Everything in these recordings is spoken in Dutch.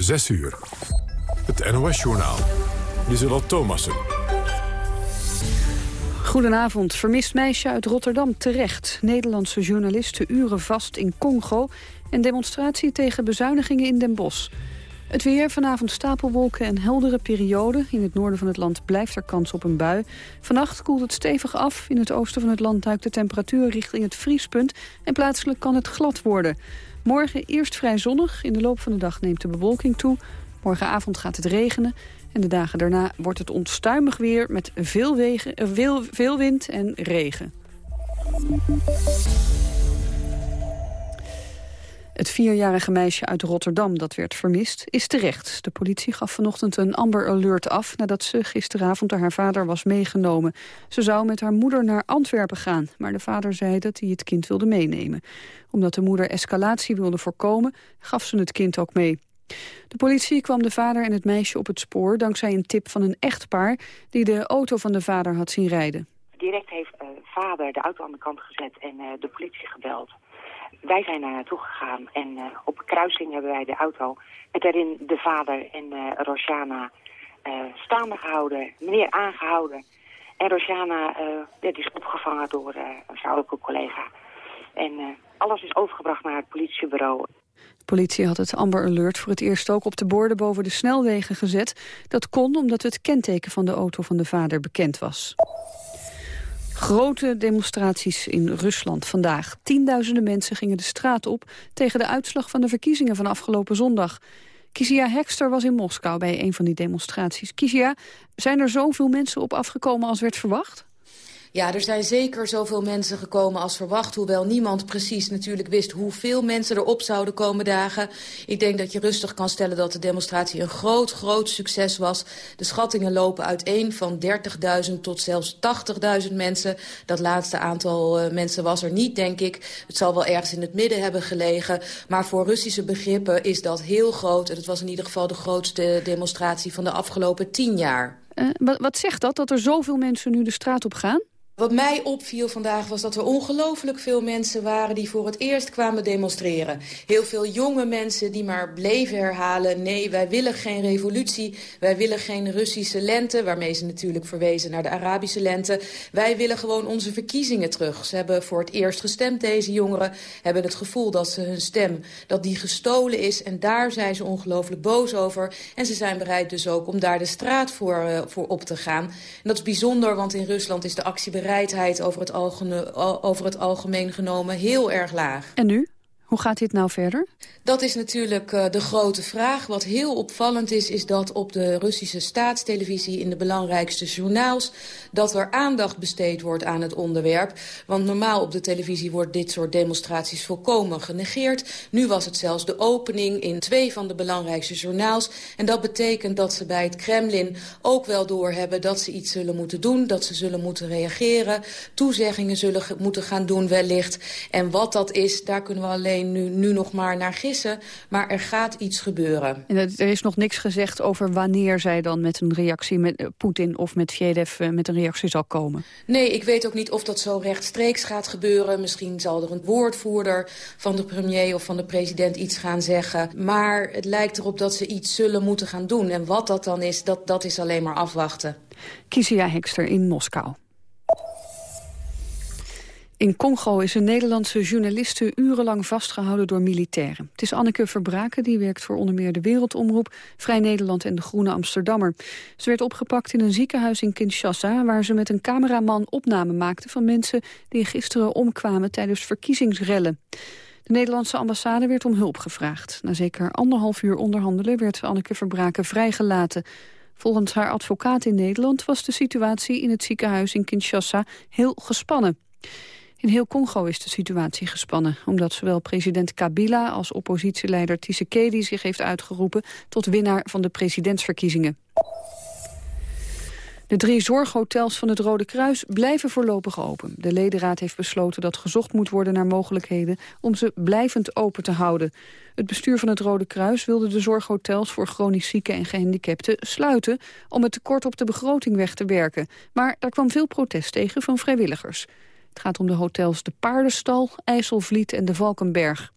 6 uur. Het NOS-journaal. Lieselot Thomassen. Goedenavond. Vermist meisje uit Rotterdam terecht. Nederlandse journalisten uren vast in Congo... en demonstratie tegen bezuinigingen in Den Bosch. Het weer, vanavond stapelwolken en heldere perioden. In het noorden van het land blijft er kans op een bui. Vannacht koelt het stevig af. In het oosten van het land duikt de temperatuur richting het vriespunt... en plaatselijk kan het glad worden. Morgen eerst vrij zonnig. In de loop van de dag neemt de bewolking toe. Morgenavond gaat het regenen. En de dagen daarna wordt het onstuimig weer met veel, veel wind en regen. Het vierjarige meisje uit Rotterdam dat werd vermist is terecht. De politie gaf vanochtend een Amber Alert af... nadat ze gisteravond door haar vader was meegenomen. Ze zou met haar moeder naar Antwerpen gaan... maar de vader zei dat hij het kind wilde meenemen. Omdat de moeder escalatie wilde voorkomen, gaf ze het kind ook mee. De politie kwam de vader en het meisje op het spoor... dankzij een tip van een echtpaar die de auto van de vader had zien rijden. Direct heeft uh, vader de auto aan de kant gezet en uh, de politie gebeld. Wij zijn daar naartoe gegaan en uh, op een kruising hebben wij de auto... met daarin de vader en Rosjana staande gehouden, meneer aangehouden. En Rosjana die is opgevangen door een vrouwelijke collega. En alles is overgebracht naar het politiebureau. De politie had het Amber Alert voor het eerst ook op de borden boven de snelwegen gezet. Dat kon omdat het kenteken van de auto van de vader bekend was. Grote demonstraties in Rusland vandaag. Tienduizenden mensen gingen de straat op tegen de uitslag van de verkiezingen van afgelopen zondag. Kizia Hekster was in Moskou bij een van die demonstraties. Kizia, zijn er zoveel mensen op afgekomen als werd verwacht? Ja, er zijn zeker zoveel mensen gekomen als verwacht. Hoewel niemand precies natuurlijk wist hoeveel mensen erop zouden komen dagen. Ik denk dat je rustig kan stellen dat de demonstratie een groot, groot succes was. De schattingen lopen uiteen van 30.000 tot zelfs 80.000 mensen. Dat laatste aantal uh, mensen was er niet, denk ik. Het zal wel ergens in het midden hebben gelegen. Maar voor Russische begrippen is dat heel groot. En het was in ieder geval de grootste demonstratie van de afgelopen tien jaar. Uh, wat zegt dat, dat er zoveel mensen nu de straat op gaan? Wat mij opviel vandaag was dat er ongelooflijk veel mensen waren... die voor het eerst kwamen demonstreren. Heel veel jonge mensen die maar bleven herhalen... nee, wij willen geen revolutie, wij willen geen Russische lente... waarmee ze natuurlijk verwezen naar de Arabische lente. Wij willen gewoon onze verkiezingen terug. Ze hebben voor het eerst gestemd, deze jongeren. Hebben het gevoel dat ze hun stem, dat die gestolen is. En daar zijn ze ongelooflijk boos over. En ze zijn bereid dus ook om daar de straat voor, uh, voor op te gaan. En dat is bijzonder, want in Rusland is de actie bereid bereidheid over het, algemeen, over het algemeen genomen heel erg laag. En nu? Hoe gaat dit nou verder? Dat is natuurlijk uh, de grote vraag. Wat heel opvallend is, is dat op de Russische staatstelevisie... in de belangrijkste journaals, dat er aandacht besteed wordt aan het onderwerp. Want normaal op de televisie wordt dit soort demonstraties volkomen genegeerd. Nu was het zelfs de opening in twee van de belangrijkste journaals. En dat betekent dat ze bij het Kremlin ook wel doorhebben... dat ze iets zullen moeten doen, dat ze zullen moeten reageren... toezeggingen zullen moeten gaan doen wellicht. En wat dat is, daar kunnen we alleen nu, nu nog maar naar gissen. Maar er gaat iets gebeuren. En er is nog niks gezegd over wanneer zij dan met een reactie met eh, Poetin of met Vjedev eh, met een reactie zal komen? Nee, ik weet ook niet of dat zo rechtstreeks gaat gebeuren. Misschien zal er een woordvoerder van de premier of van de president iets gaan zeggen. Maar het lijkt erop dat ze iets zullen moeten gaan doen. En wat dat dan is, dat, dat is alleen maar afwachten. Kizia Hekster in Moskou. In Congo is een Nederlandse journaliste urenlang vastgehouden door militairen. Het is Anneke Verbraken, die werkt voor onder meer de Wereldomroep, Vrij Nederland en de Groene Amsterdammer. Ze werd opgepakt in een ziekenhuis in Kinshasa, waar ze met een cameraman opname maakte van mensen die gisteren omkwamen tijdens verkiezingsrellen. De Nederlandse ambassade werd om hulp gevraagd. Na zeker anderhalf uur onderhandelen werd Anneke Verbraken vrijgelaten. Volgens haar advocaat in Nederland was de situatie in het ziekenhuis in Kinshasa heel gespannen. In heel Congo is de situatie gespannen, omdat zowel president Kabila als oppositieleider Tshisekedi zich heeft uitgeroepen tot winnaar van de presidentsverkiezingen. De drie zorghotels van het Rode Kruis blijven voorlopig open. De ledenraad heeft besloten dat gezocht moet worden naar mogelijkheden om ze blijvend open te houden. Het bestuur van het Rode Kruis wilde de zorghotels voor chronisch zieken en gehandicapten sluiten om het tekort op de begroting weg te werken. Maar daar kwam veel protest tegen van vrijwilligers. Het gaat om de hotels De Paardenstal, IJsselvliet en de Valkenberg.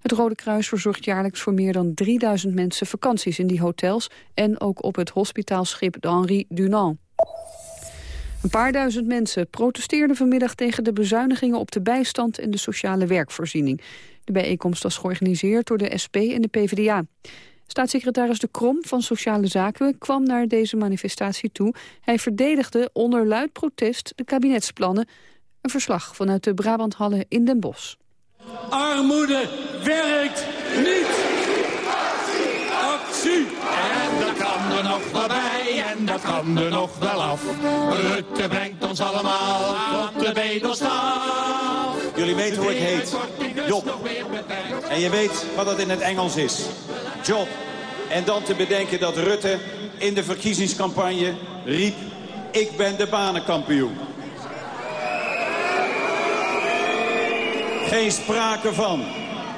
Het Rode Kruis verzorgt jaarlijks voor meer dan 3000 mensen vakanties in die hotels... en ook op het hospitaalschip de Henri Dunant. Een paar duizend mensen protesteerden vanmiddag tegen de bezuinigingen op de bijstand en de sociale werkvoorziening. De bijeenkomst was georganiseerd door de SP en de PvdA. Staatssecretaris De Krom van Sociale Zaken kwam naar deze manifestatie toe. Hij verdedigde onder luid protest de kabinetsplannen. Een verslag vanuit de Brabanthallen in Den Bosch. Armoede werkt niet. Actie! En dat kan er nog voorbij en dat kan er nog wel af. Rutte brengt ons allemaal tot de bedelstaaf. Jullie weten hoe ik heet. Job. En je weet wat dat in het Engels is. Job. En dan te bedenken dat Rutte in de verkiezingscampagne riep... ik ben de banenkampioen. Geen sprake van.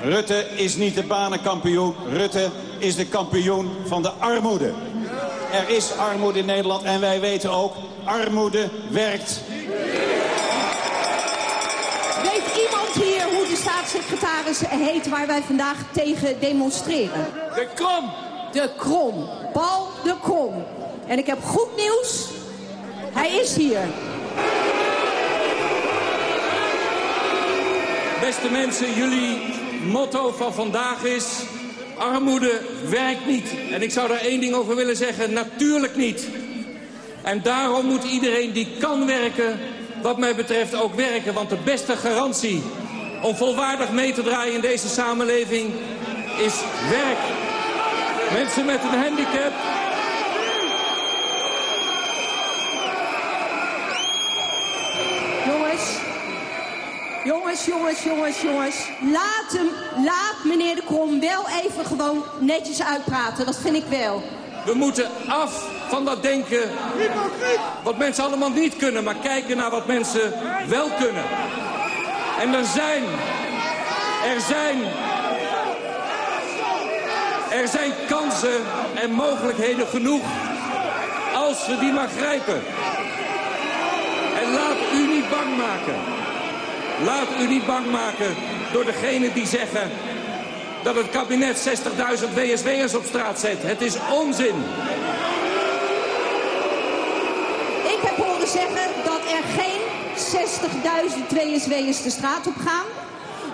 Rutte is niet de banenkampioen. Rutte is de kampioen van de armoede. Er is armoede in Nederland en wij weten ook, armoede werkt. Weet iemand hier hoe de staatssecretaris heet waar wij vandaag tegen demonstreren? De Krom. De Krom. Paul de Krom. En ik heb goed nieuws. Hij is hier. Beste mensen, jullie motto van vandaag is... armoede werkt niet. En ik zou daar één ding over willen zeggen. Natuurlijk niet. En daarom moet iedereen die kan werken, wat mij betreft ook werken. Want de beste garantie om volwaardig mee te draaien in deze samenleving is werk. Mensen met een handicap... Jongens, jongens, jongens, jongens, jongens. Laat hem, laat meneer de Krom wel even gewoon netjes uitpraten. Dat vind ik wel. We moeten af van dat denken wat mensen allemaal niet kunnen, maar kijken naar wat mensen wel kunnen. En er zijn, er zijn, er zijn kansen en mogelijkheden genoeg als we die maar grijpen. En laat u niet bang maken. Laat u niet bang maken door degenen die zeggen dat het kabinet 60.000 WSW'ers op straat zet. Het is onzin. Ik heb horen zeggen dat er geen 60.000 2SW'ers de straat op gaan.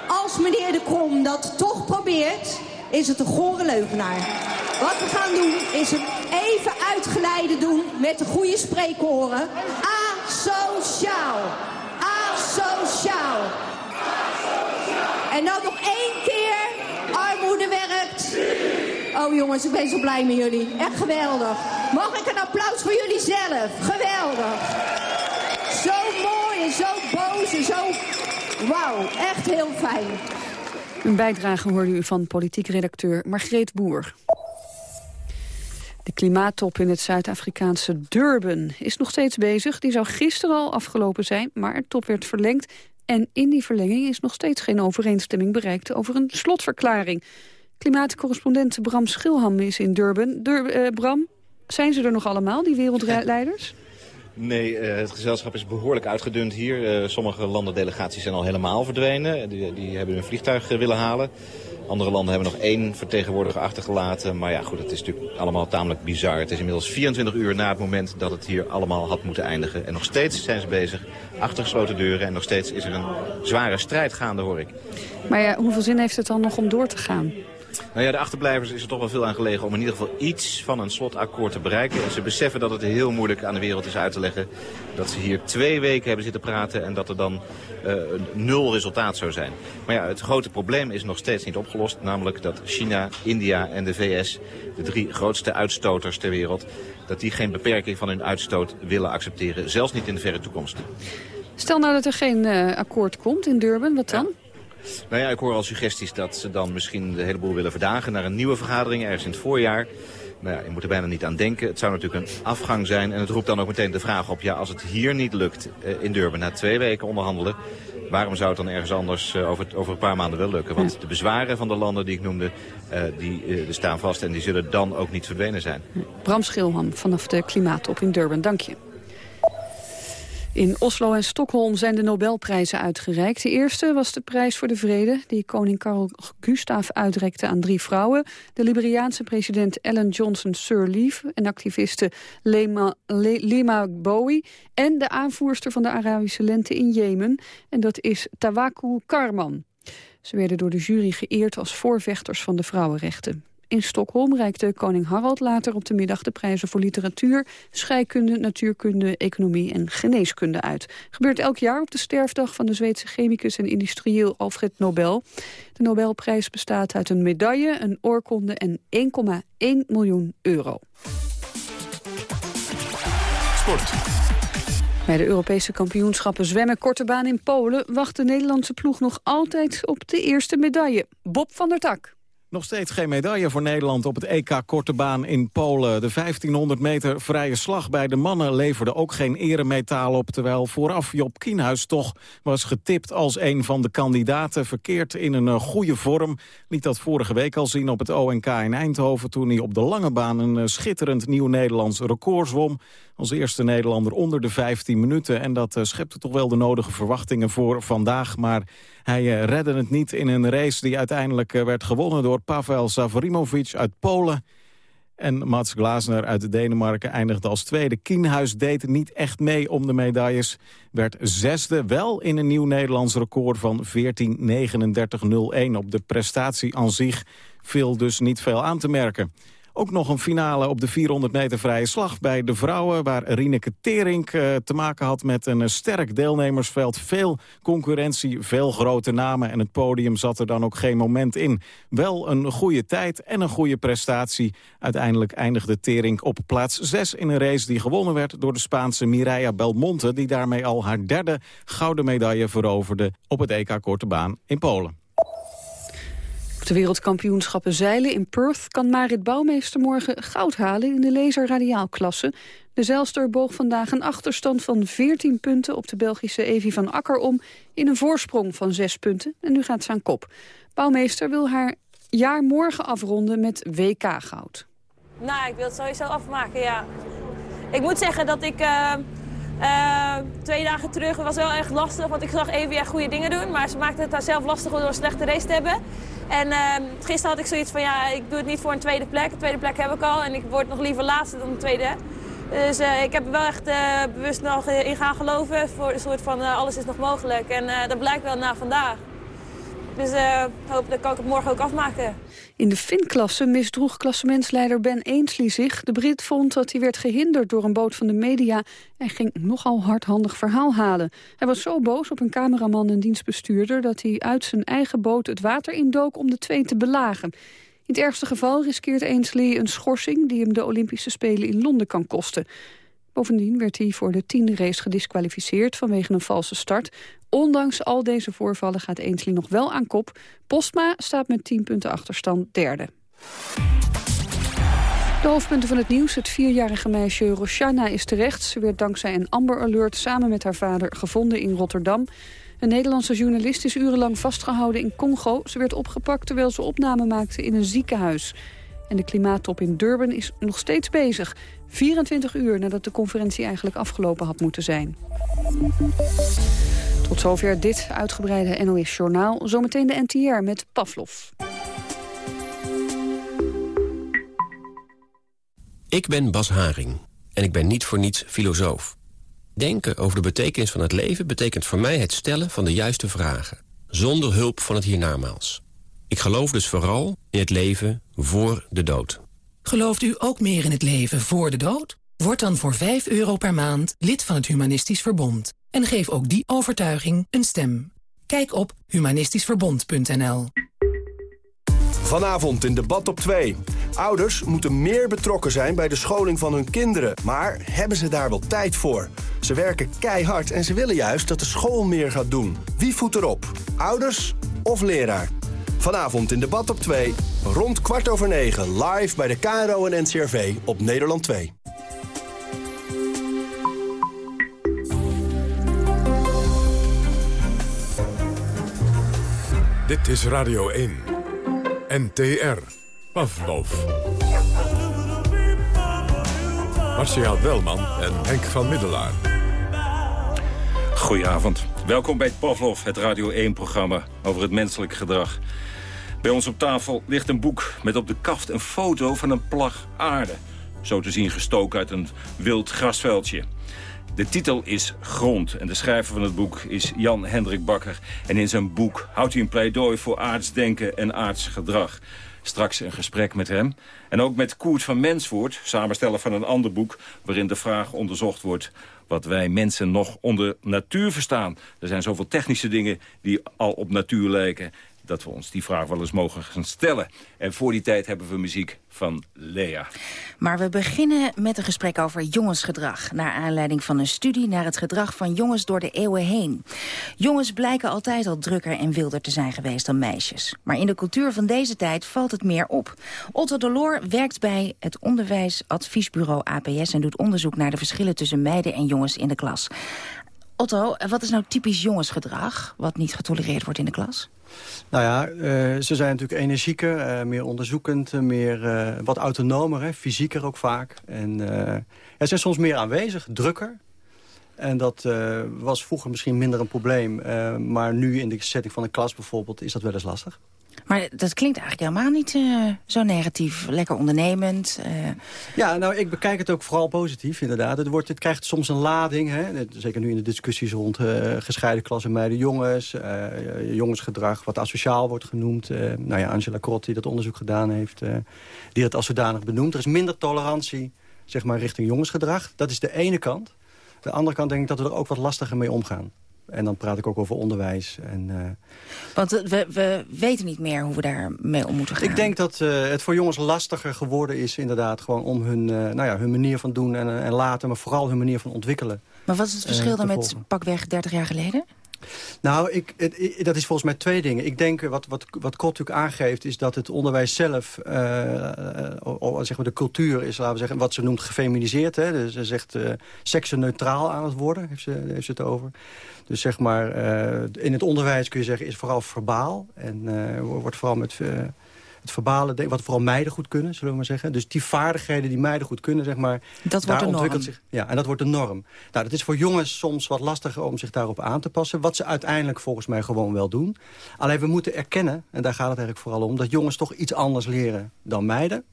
Als meneer de Krom dat toch probeert, is het een gore leugenaar. Wat we gaan doen, is hem even uitgeleide doen met de goede spreekhoren. Asociaal. Asociaal. En dan nog één keer. Armoede werkt. Oh jongens, ik ben zo blij met jullie. Echt geweldig. Mag ik een applaus voor jullie zelf? Geweldig. Zo mooi en zo boos en zo... Wauw, echt heel fijn. Een bijdrage hoorde u van politiek redacteur Margreet Boer. De klimaattop in het Zuid-Afrikaanse Durban is nog steeds bezig. Die zou gisteren al afgelopen zijn, maar de top werd verlengd. En in die verlenging is nog steeds geen overeenstemming bereikt over een slotverklaring. Klimaatcorrespondent Bram Schilham is in Durban. Dur eh, Bram, zijn ze er nog allemaal, die wereldleiders? Nee, uh, het gezelschap is behoorlijk uitgedund hier. Uh, sommige landendelegaties zijn al helemaal verdwenen. Die, die hebben hun vliegtuig willen halen. Andere landen hebben nog één vertegenwoordiger achtergelaten. Maar ja, goed, het is natuurlijk allemaal tamelijk bizar. Het is inmiddels 24 uur na het moment dat het hier allemaal had moeten eindigen. En nog steeds zijn ze bezig, achter gesloten deuren. En nog steeds is er een zware strijd gaande, hoor ik. Maar ja, hoeveel zin heeft het dan nog om door te gaan? Nou ja, de achterblijvers is er toch wel veel aan gelegen om in ieder geval iets van een slotakkoord te bereiken. En ze beseffen dat het heel moeilijk aan de wereld is uit te leggen. Dat ze hier twee weken hebben zitten praten en dat er dan uh, nul resultaat zou zijn. Maar ja, het grote probleem is nog steeds niet opgelost. Namelijk dat China, India en de VS, de drie grootste uitstoters ter wereld... dat die geen beperking van hun uitstoot willen accepteren. Zelfs niet in de verre toekomst. Stel nou dat er geen uh, akkoord komt in Durban, wat dan? Ja. Nou ja, ik hoor al suggesties dat ze dan misschien de hele boel willen verdagen naar een nieuwe vergadering ergens in het voorjaar. Nou ja, je moet er bijna niet aan denken. Het zou natuurlijk een afgang zijn. En het roept dan ook meteen de vraag op, ja, als het hier niet lukt uh, in Durban na twee weken onderhandelen, waarom zou het dan ergens anders uh, over, over een paar maanden wel lukken? Want de bezwaren van de landen die ik noemde, uh, die, staan vast en die zullen dan ook niet verdwenen zijn. Bram Schilham vanaf de Klimaattop in Durban, dank je. In Oslo en Stockholm zijn de Nobelprijzen uitgereikt. De eerste was de prijs voor de vrede... die koning Carl Gustaf uitrekte aan drie vrouwen. De Liberiaanse president Ellen Johnson Sirleaf... en activiste Lema, Le, Lema Bowie... en de aanvoerster van de Arabische lente in Jemen. En dat is Tawaku Karman. Ze werden door de jury geëerd als voorvechters van de vrouwenrechten. In Stockholm reikte koning Harald later op de middag de prijzen voor literatuur, scheikunde, natuurkunde, economie en geneeskunde uit. Gebeurt elk jaar op de sterfdag van de Zweedse chemicus en industrieel Alfred Nobel. De Nobelprijs bestaat uit een medaille, een oorkonde en 1,1 miljoen euro. Sport. Bij de Europese kampioenschappen zwemmen korte baan in Polen... wacht de Nederlandse ploeg nog altijd op de eerste medaille. Bob van der Tak. Nog steeds geen medaille voor Nederland op het EK Korte Baan in Polen. De 1500 meter vrije slag bij de mannen leverde ook geen eremetaal op... terwijl vooraf Job Kienhuis toch was getipt als een van de kandidaten... verkeerd in een eh, goede vorm. Liet dat vorige week al zien op het ONK in Eindhoven... toen hij op de lange baan een eh, schitterend nieuw Nederlands record zwom. Als eerste Nederlander onder de 15 minuten. En dat uh, schepte toch wel de nodige verwachtingen voor vandaag. Maar hij redde het niet in een race die uiteindelijk werd gewonnen... door Pavel Savrimovic uit Polen. En Mats Glasner uit Denemarken eindigde als tweede. Kienhuis deed niet echt mee om de medailles. Werd zesde, wel in een nieuw Nederlands record van 14.39.01. Op de prestatie aan zich viel dus niet veel aan te merken. Ook nog een finale op de 400 meter vrije slag bij de vrouwen... waar Rineke Tering uh, te maken had met een sterk deelnemersveld. Veel concurrentie, veel grote namen en het podium zat er dan ook geen moment in. Wel een goede tijd en een goede prestatie. Uiteindelijk eindigde Tering op plaats 6 in een race die gewonnen werd... door de Spaanse Mireia Belmonte... die daarmee al haar derde gouden medaille veroverde op het EK Korte Baan in Polen. Op de wereldkampioenschappen zeilen in Perth kan Marit Bouwmeester morgen goud halen in de laser-radiaalklasse. De zeilster boog vandaag een achterstand van 14 punten op de Belgische Evi van Akker om in een voorsprong van 6 punten. En nu gaat ze aan kop. Bouwmeester wil haar jaar morgen afronden met WK-goud. Nou, ik wil het sowieso afmaken, ja. Ik moet zeggen dat ik... Uh... Uh, twee dagen terug was wel echt lastig, want ik zag Evie goede dingen doen. Maar ze maakte het haar zelf lastig door een slechte race te hebben. En uh, gisteren had ik zoiets van, ja, ik doe het niet voor een tweede plek. Een tweede plek heb ik al en ik word nog liever laatste dan de tweede. Dus uh, ik heb er wel echt bewust nog in gaan geloven. Voor een soort van, alles is nog mogelijk. En dat blijkt wel na vandaag. Dus uh, hopelijk kan ik het morgen ook afmaken. In de Fin-klasse misdroeg klassementsleider Ben Ainsley zich. De Brit vond dat hij werd gehinderd door een boot van de media... en ging nogal hardhandig verhaal halen. Hij was zo boos op een cameraman en dienstbestuurder... dat hij uit zijn eigen boot het water indook om de twee te belagen. In het ergste geval riskeert Ainsley een schorsing... die hem de Olympische Spelen in Londen kan kosten. Bovendien werd hij voor de tiende race gedisqualificeerd vanwege een valse start. Ondanks al deze voorvallen gaat Ainsley nog wel aan kop. Postma staat met 10 punten achterstand derde. De hoofdpunten van het nieuws. Het vierjarige meisje Roshana is terecht. Ze werd dankzij een Amber Alert samen met haar vader gevonden in Rotterdam. Een Nederlandse journalist is urenlang vastgehouden in Congo. Ze werd opgepakt terwijl ze opname maakte in een ziekenhuis. En de klimaattop in Durban is nog steeds bezig. 24 uur nadat de conferentie eigenlijk afgelopen had moeten zijn. Tot zover dit uitgebreide NOS-journaal. Zometeen de NTR met Pavlov. Ik ben Bas Haring en ik ben niet voor niets filosoof. Denken over de betekenis van het leven betekent voor mij het stellen van de juiste vragen. Zonder hulp van het hiernamaals. Ik geloof dus vooral in het leven voor de dood. Gelooft u ook meer in het leven voor de dood? Word dan voor 5 euro per maand lid van het Humanistisch Verbond. En geef ook die overtuiging een stem. Kijk op humanistischverbond.nl Vanavond in debat op 2. Ouders moeten meer betrokken zijn bij de scholing van hun kinderen. Maar hebben ze daar wel tijd voor? Ze werken keihard en ze willen juist dat de school meer gaat doen. Wie voet erop? Ouders of leraar? Vanavond in debat op 2, rond kwart over 9, live bij de KRO en NCRV op Nederland 2. Dit is Radio 1. NTR. Pavlov. Marcia Welman en Henk van Middelaar. Goedenavond. Welkom bij Pavlov, het Radio 1-programma over het menselijk gedrag. Bij ons op tafel ligt een boek met op de kaft een foto van een plag aarde. Zo te zien gestoken uit een wild grasveldje. De titel is Grond en de schrijver van het boek is Jan Hendrik Bakker. En in zijn boek houdt hij een pleidooi voor aardsdenken en aardsgedrag. Straks een gesprek met hem. En ook met Koert van Menswoord, samensteller van een ander boek... waarin de vraag onderzocht wordt wat wij mensen nog onder natuur verstaan. Er zijn zoveel technische dingen die al op natuur lijken dat we ons die vraag wel eens mogen gaan stellen. En voor die tijd hebben we muziek van Lea. Maar we beginnen met een gesprek over jongensgedrag... naar aanleiding van een studie naar het gedrag van jongens door de eeuwen heen. Jongens blijken altijd al drukker en wilder te zijn geweest dan meisjes. Maar in de cultuur van deze tijd valt het meer op. Otto Delor werkt bij het onderwijsadviesbureau APS... en doet onderzoek naar de verschillen tussen meiden en jongens in de klas. Otto, wat is nou typisch jongensgedrag... wat niet getolereerd wordt in de klas? Nou ja, uh, ze zijn natuurlijk energieker, uh, meer onderzoekend, uh, meer, wat autonomer, hè, fysieker ook vaak. En ja, zijn soms meer aanwezig, drukker. En dat was vroeger misschien minder een probleem. maar nu in de setting van een klas bijvoorbeeld is dat wel eens lastig. Maar dat klinkt eigenlijk helemaal niet uh, zo negatief. Lekker ondernemend. Uh. Ja, nou, ik bekijk het ook vooral positief, inderdaad. Het, wordt, het krijgt soms een lading. Hè? Zeker nu in de discussies rond uh, gescheiden klassen meiden jongens. jongensgedrag, wat asociaal wordt genoemd. nou ja, Angela Krot, die dat onderzoek gedaan heeft, die het als zodanig benoemt. Er is minder tolerantie, zeg maar, richting jongensgedrag. Dat is de ene kant. De andere kant denk ik dat we er ook wat lastiger mee omgaan. En dan praat ik ook over onderwijs. En, uh... Want we, we weten niet meer hoe we daarmee om moeten gaan. Ik denk dat uh, het voor jongens lastiger geworden is inderdaad... gewoon om hun, uh, nou ja, hun manier van doen en, en laten... maar vooral hun manier van ontwikkelen. Maar wat is het verschil dan met pakweg 30 jaar geleden? Nou, ik, het, dat is volgens mij twee dingen. Ik denk, wat, wat, wat Kot natuurlijk aangeeft, is dat het onderwijs zelf... Uh, zeg maar de cultuur is, laten we zeggen, wat ze noemt gefeminiseerd. Hè? Dus ze zegt uh, seksenneutraal aan het worden, heeft ze, heeft ze het over. Dus zeg maar, in het onderwijs kun je zeggen, is vooral verbaal. En wordt vooral met het verbale, wat vooral meiden goed kunnen, zullen we maar zeggen. Dus die vaardigheden die meiden goed kunnen, zeg maar... Dat wordt de norm. Zich, ja, en dat wordt de norm. Nou, dat is voor jongens soms wat lastiger om zich daarop aan te passen. Wat ze uiteindelijk volgens mij gewoon wel doen. Alleen we moeten erkennen, en daar gaat het eigenlijk vooral om... dat jongens toch iets anders leren dan meiden.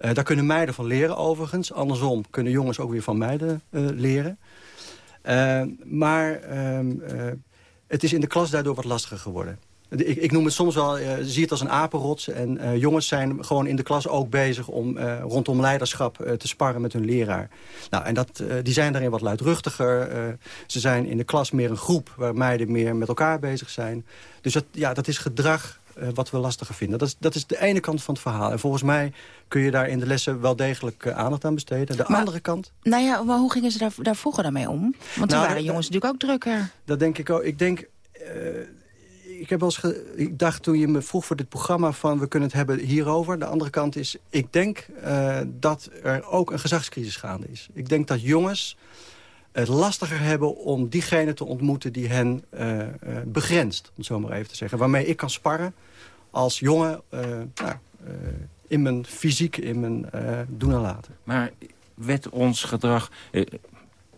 Uh, daar kunnen meiden van leren overigens. Andersom kunnen jongens ook weer van meiden uh, leren. Uh, maar ehm, het is in de klas daardoor wat lastiger geworden. Ik, ik, noem het soms wel, uh, zie het als een apenrots. En uh, jongens zijn gewoon in de klas ook bezig om uh, rondom leiderschap te sparren met hun leraar. Nou, en dat, die zijn daarin wat luidruchtiger. ze zijn in de klas meer een groep waar meiden meer met elkaar bezig zijn. Dus dat, ja, dat is gedrag wat we lastiger vinden. Dat is, dat is de ene kant van het verhaal. En volgens mij kun je daar in de lessen wel degelijk aandacht aan besteden. De andere kant... Nou ja, maar hoe gingen ze daar, daar vroeger dan mee om? Want nou, toen waren jongens natuurlijk ook drukker. Dat denk ik ook. Ik denk ik, heb wel eens ik dacht toen je me vroeg voor dit programma van we kunnen het hebben hierover. De andere kant is, ik denk uh, dat er ook een gezagscrisis gaande is. Ik denk dat jongens het lastiger hebben om diegene te ontmoeten die hen uh, uh, begrenst. Om het zo maar even te zeggen. Waarmee ik kan sparren als jongen nou, in mijn fysiek, in mijn doen en laten. Maar werd ons gedrag...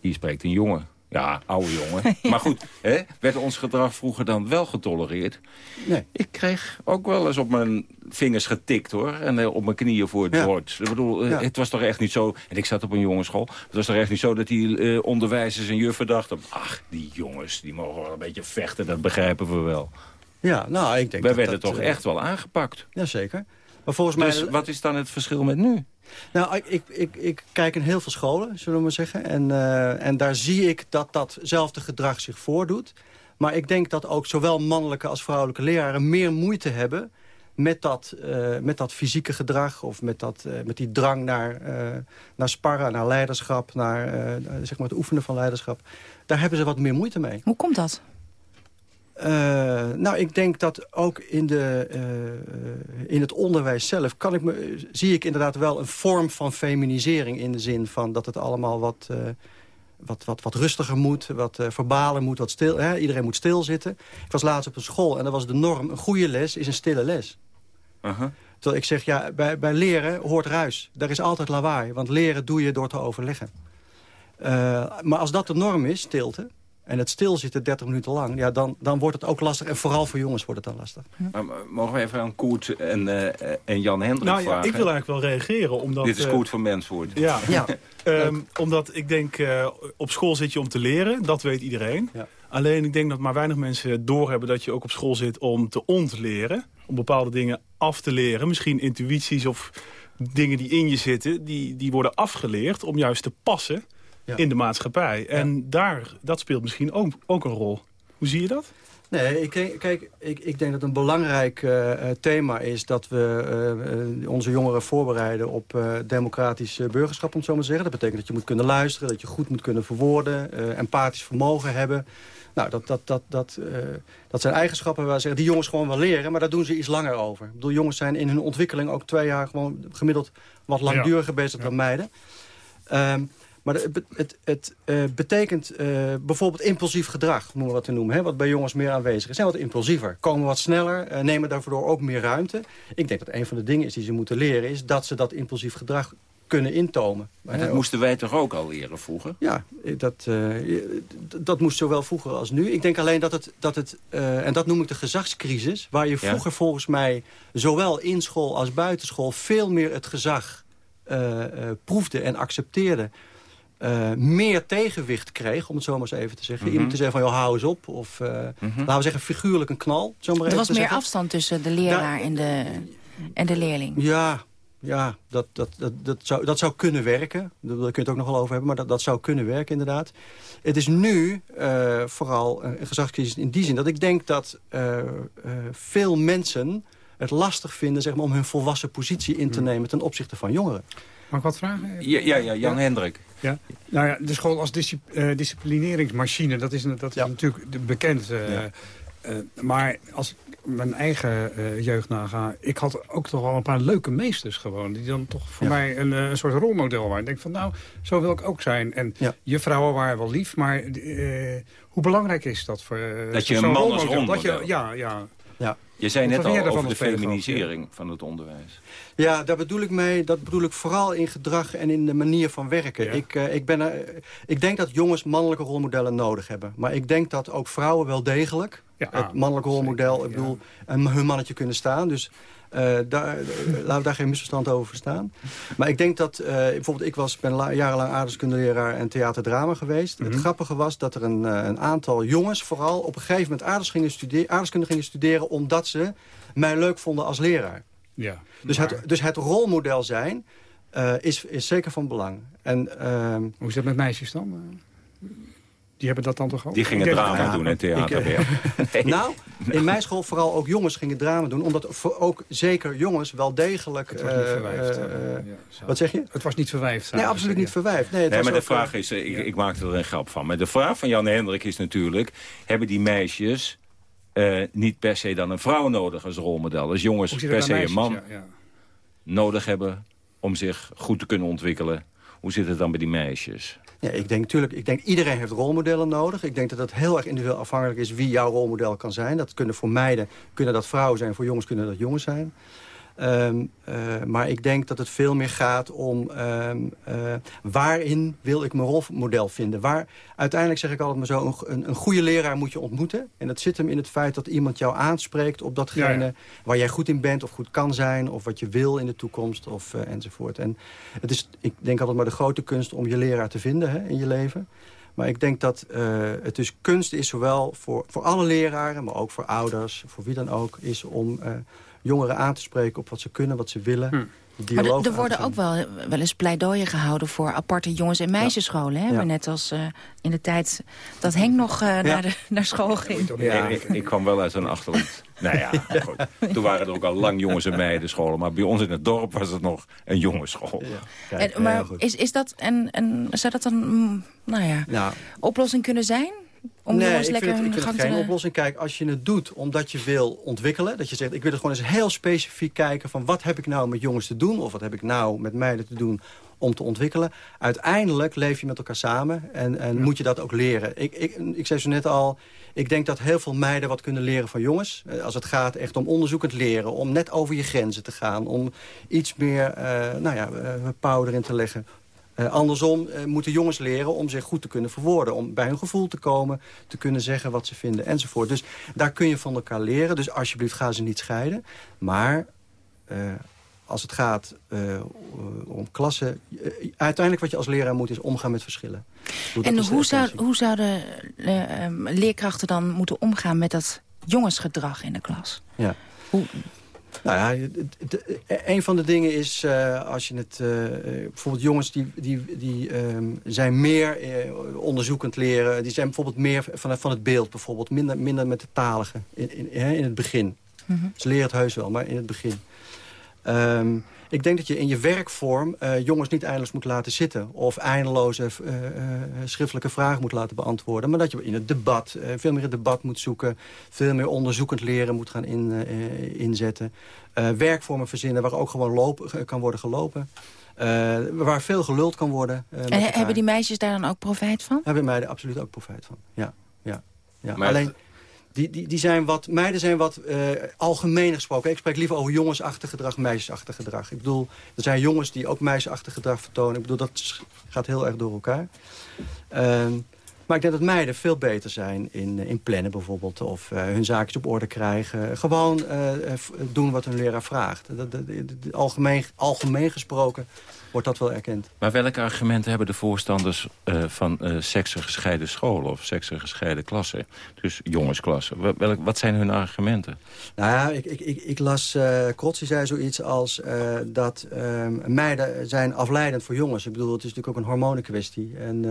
hier spreekt een jongen ja, oude jongen. Maar goed, hè, werd ons gedrag vroeger dan wel getolereerd? Nee. Ik kreeg ook wel eens op mijn vingers getikt, hoor. En uh, op mijn knieën voor het ja. woord. Ik bedoel, uh, het was toch echt niet zo... En ik zat op een jongenschool. Het was toch echt niet zo dat die uh, onderwijzers en juffen dachten... ach, die jongens, die mogen wel een beetje vechten, dat begrijpen we wel. Ja, nou, ik denk Wij dat werden dat, toch echt wel aangepakt. Jazeker. Maar volgens dus mij... wat is dan het verschil met nu? Nou, ik, ik, ik kijk in heel veel scholen, zullen we maar zeggen. En, uh, en daar zie ik dat datzelfde gedrag zich voordoet. Maar ik denk dat ook zowel mannelijke als vrouwelijke leraren... meer moeite hebben met dat, uh, met dat fysieke gedrag... of met, dat, uh, met die drang naar, naar sparren, naar leiderschap... naar zeg maar het oefenen van leiderschap. Daar hebben ze wat meer moeite mee. Hoe komt dat? Uh, nou, ik denk dat ook in, de, uh, in het onderwijs zelf... Kan ik me, zie ik inderdaad wel een vorm van feminisering... in de zin van dat het allemaal wat, uh, wat, wat, wat rustiger moet... wat verbaler moet, wat stil, hè? iedereen moet stilzitten. Ik was laatst op een school en dat was de norm... een goede les is een stille les. -huh. Terwijl ik zeg, ja, bij, bij leren hoort ruis. Daar is altijd lawaai, want leren doe je door te overleggen. maar als dat de norm is, stilte en het stilzitten 30 minuten lang... Ja, dan, dan wordt het ook lastig. En vooral voor jongens wordt het dan lastig. Maar, mogen we even aan Koert en, uh, en Jan Hendrik nou, vragen? Ja, ik wil eigenlijk wel reageren. Omdat, Dit is Koert van Menswoord. Ja, ja. um, omdat ik denk, uh, op school zit je om te leren. Dat weet iedereen. Ja. Alleen ik denk dat maar weinig mensen doorhebben dat je ook op school zit om te ontleren. Om bepaalde dingen af te leren. Misschien intuïties of dingen die in je zitten. Die, die worden afgeleerd om juist te passen ja. in de maatschappij. En ja. daar, dat speelt misschien ook, ook een rol. Hoe zie je dat? Nee, ik kijk, ik, ik denk dat een belangrijk uh, thema is... dat we uh, onze jongeren voorbereiden op democratisch burgerschap, om het zo maar te zeggen. Dat betekent dat je moet kunnen luisteren, dat je goed moet kunnen verwoorden... empathisch vermogen hebben. Nou, dat, dat, dat, dat, dat zijn eigenschappen waar zeggen, die jongens gewoon wel leren... maar daar doen ze iets langer over. Ik bedoel, jongens zijn in hun ontwikkeling ook twee jaar... gewoon gemiddeld wat langduriger ja. bezig dan meiden. Um, maar het, het, het uh, betekent uh, bijvoorbeeld impulsief gedrag, om wat te noemen. Hè, wat bij jongens meer aanwezig is. Zijn wat impulsiever, komen wat sneller, uh, nemen daarvoor ook meer ruimte. Ik denk dat een van de dingen is die ze moeten leren... is dat ze dat impulsief gedrag kunnen intomen. Maar dat moesten wij toch ook al leren vroeger? Ja, dat, dat moest zowel vroeger als nu. Ik denk alleen dat het, dat het en dat noem ik de gezagscrisis... waar je vroeger ja? volgens mij zowel in school als buitenschool... veel meer het gezag proefde en accepteerde... Uh, meer tegenwicht kreeg, om het zo maar eens even te zeggen. Mm -hmm. Iemand te zeggen van, joh, hou eens op. Of, uh, mm -hmm. laten we zeggen, figuurlijk een knal. Zo maar er was meer zeggen. afstand tussen de leraar en, de, en de leerling. Ja, ja dat, dat, dat, dat, zou, dat zou kunnen werken. Daar kun je het ook nog wel over hebben, maar dat, dat zou kunnen werken inderdaad. Het is nu uh, vooral een gezagscrisis in die zin... dat ik denk dat veel mensen het lastig vinden zeg maar, om hun volwassen positie in te nemen... ten opzichte van jongeren. Mag ik wat vragen? Ja, ja, ja Jan ja? Hendrik. Ja. Nou ja, de school als discip uh, disciplineringsmachine, dat is, dat is ja. natuurlijk bekend. Uh, ja. uh, maar als ik mijn eigen jeugd naga... ik had ook toch wel een paar leuke meesters gewoon... die dan toch voor mij een, een, soort rolmodel waren. Ik denk van, nou, zo wil ik ook zijn. En je vrouwen waren wel lief, maar hoe belangrijk is dat voor Dat je een man als rolmodel... Dat je, ja, ja. Ja. Je zei net al over de feminisering van het onderwijs. Ja, daar bedoel ik mee. Dat bedoel ik vooral in gedrag en in de manier van werken. Ja. Ik, uh, ik, ben ik denk dat jongens mannelijke rolmodellen nodig hebben. Maar ik denk dat ook vrouwen wel degelijk ja, het mannelijke rolmodel, zeker, ik bedoel, ja. hun mannetje kunnen staan. Dus daar, laten we daar geen misverstand over verstaan. Maar ik denk dat, uh, bijvoorbeeld ik was, ben jarenlang aardrijkskundeleraar en theaterdrama geweest. Mm -hmm. Het grappige was dat er een, een, aantal jongens vooral op een gegeven moment aardrijkskunde gingen studeren... omdat ze mij leuk vonden als leraar. Ja, dus, het, dus het rolmodel zijn is, is zeker van belang. En, uh, Hoe is dat met meisjes dan? Die hebben dat dan toch ook? Die gingen drama ja, doen in theater ik, weer. Nee. Nou, in mijn school vooral ook jongens gingen drama doen. Omdat voor ook zeker jongens wel degelijk... Het was niet verwijfd. Uh, uh, ja, wat zeg je? Het was niet verwijfd. Nee, absoluut niet verwijfd. Nee, nee maar de vraag is, ik, ik maakte er een grap van. Maar de vraag van Jan Hendrik is natuurlijk... hebben die meisjes uh, niet per se dan een vrouw nodig als rolmodel? Als jongens per se meisjes, een man ja, nodig hebben om zich goed te kunnen ontwikkelen... Hoe zit het dan bij die meisjes? Ja, ik denk natuurlijk, ik denk iedereen heeft rolmodellen nodig. Ik denk dat het heel erg individueel afhankelijk is wie jouw rolmodel kan zijn. Dat kunnen voor meiden kunnen dat vrouwen zijn, voor jongens kunnen dat jongens zijn. Um, uh, maar ik denk dat het veel meer gaat om um, uh, waarin wil ik mijn rolmodel vinden. Waar, uiteindelijk zeg ik altijd maar zo, een, een goede leraar moet je ontmoeten. En dat zit hem in het feit dat iemand jou aanspreekt op datgene ja, ja. waar jij goed in bent of goed kan zijn. Of wat je wil in de toekomst of, uh, enzovoort. En het is, ik denk altijd maar de grote kunst om je leraar te vinden hè, in je leven. Maar ik denk dat uh, het dus kunst is zowel voor, voor alle leraren, maar ook voor ouders, voor wie dan ook, is om uh, jongeren aan te spreken op wat ze kunnen, wat ze willen. Hm. Maar er, worden ook wel, wel eens pleidooien gehouden voor aparte jongens- en meisjesscholen. Hè? Ja. Maar net als uh, in de tijd dat Henk nog uh, ja. naar, de, naar school ging. Ja, ik, ik kwam wel uit een achterland. nou ja, goed. Toen waren er ook al lang jongens- en meidenscholen. Maar bij ons in het dorp was het nog een jongensschool. Kijk, en, maar is, is dat een, een, zou dat een nou ja, nou. oplossing kunnen zijn? Om nee, ik lekker vind het, ik vind het geen te... oplossing. Kijk, als je het doet omdat je wil ontwikkelen... dat je zegt, ik wil het gewoon eens heel specifiek kijken... van wat heb ik nou met jongens te doen... of wat heb ik nou met meiden te doen om te ontwikkelen. Uiteindelijk leef je met elkaar samen en, en ja. moet je dat ook leren. Ik, ik, ik zei zo net al, ik denk dat heel veel meiden wat kunnen leren van jongens. Als het gaat echt om onderzoekend leren, om net over je grenzen te gaan... om iets meer uh, nou ja, uh, power erin te leggen Uh, andersom uh, moeten jongens leren om zich goed te kunnen verwoorden. Om bij hun gevoel te komen, te kunnen zeggen wat ze vinden enzovoort. Dus daar kun je van elkaar leren. Dus alsjeblieft ga ze niet scheiden. Maar uh, als het gaat om klassen... uiteindelijk wat je als leraar moet is omgaan met verschillen. En hoe, zou, hoe zouden leerkrachten dan moeten omgaan met dat jongensgedrag in de klas? Ja. Hoe, nou ja, een van de dingen is, uh, als je het... Uh, bijvoorbeeld jongens die, die, die um, zijn meer uh, onderzoekend leren. Die zijn bijvoorbeeld meer van, van het beeld bijvoorbeeld. Minder, minder met de talige in, in, in het begin. Mm -hmm. Ze leren het heus wel, maar in het begin. Um, ik denk dat je in je werkvorm uh, jongens niet eindeloos moet laten zitten. Of eindeloze uh, uh, schriftelijke vragen moet laten beantwoorden. Maar dat je in het debat, veel meer het debat moet zoeken. Veel meer onderzoekend leren moet gaan in, inzetten. werkvormen verzinnen waar ook gewoon lopen, kan worden gelopen. waar veel geluld kan worden. en hebben die meisjes daar dan ook profijt van? Hebben meiden absoluut ook profijt van, ja. ja, ja. Alleen die, die, die zijn wat, meiden zijn wat uh, algemeen gesproken. Ik spreek liever over jongensachtig gedrag, meisjesachtig gedrag. Ik bedoel, er zijn jongens die ook meisjesachtig gedrag vertonen. Ik bedoel, dat gaat heel erg door elkaar. Uh, maar ik denk dat meiden veel beter zijn in, in plannen bijvoorbeeld. Of uh, hun zaakjes op orde krijgen. Gewoon uh, doen wat hun leraar vraagt. Dat, dat, dat, algemeen, algemeen gesproken wordt dat wel erkend. Maar welke argumenten hebben de voorstanders uh, van uh, seksengescheiden scholen... of seksengescheiden klassen, dus jongensklassen? Welk, wat zijn hun argumenten? Nou ja, ik, ik, ik, ik las, uh, Krotzi zei zoiets als dat ehm, meiden zijn afleidend voor jongens. Ik bedoel, het is natuurlijk ook een hormonenkwestie. En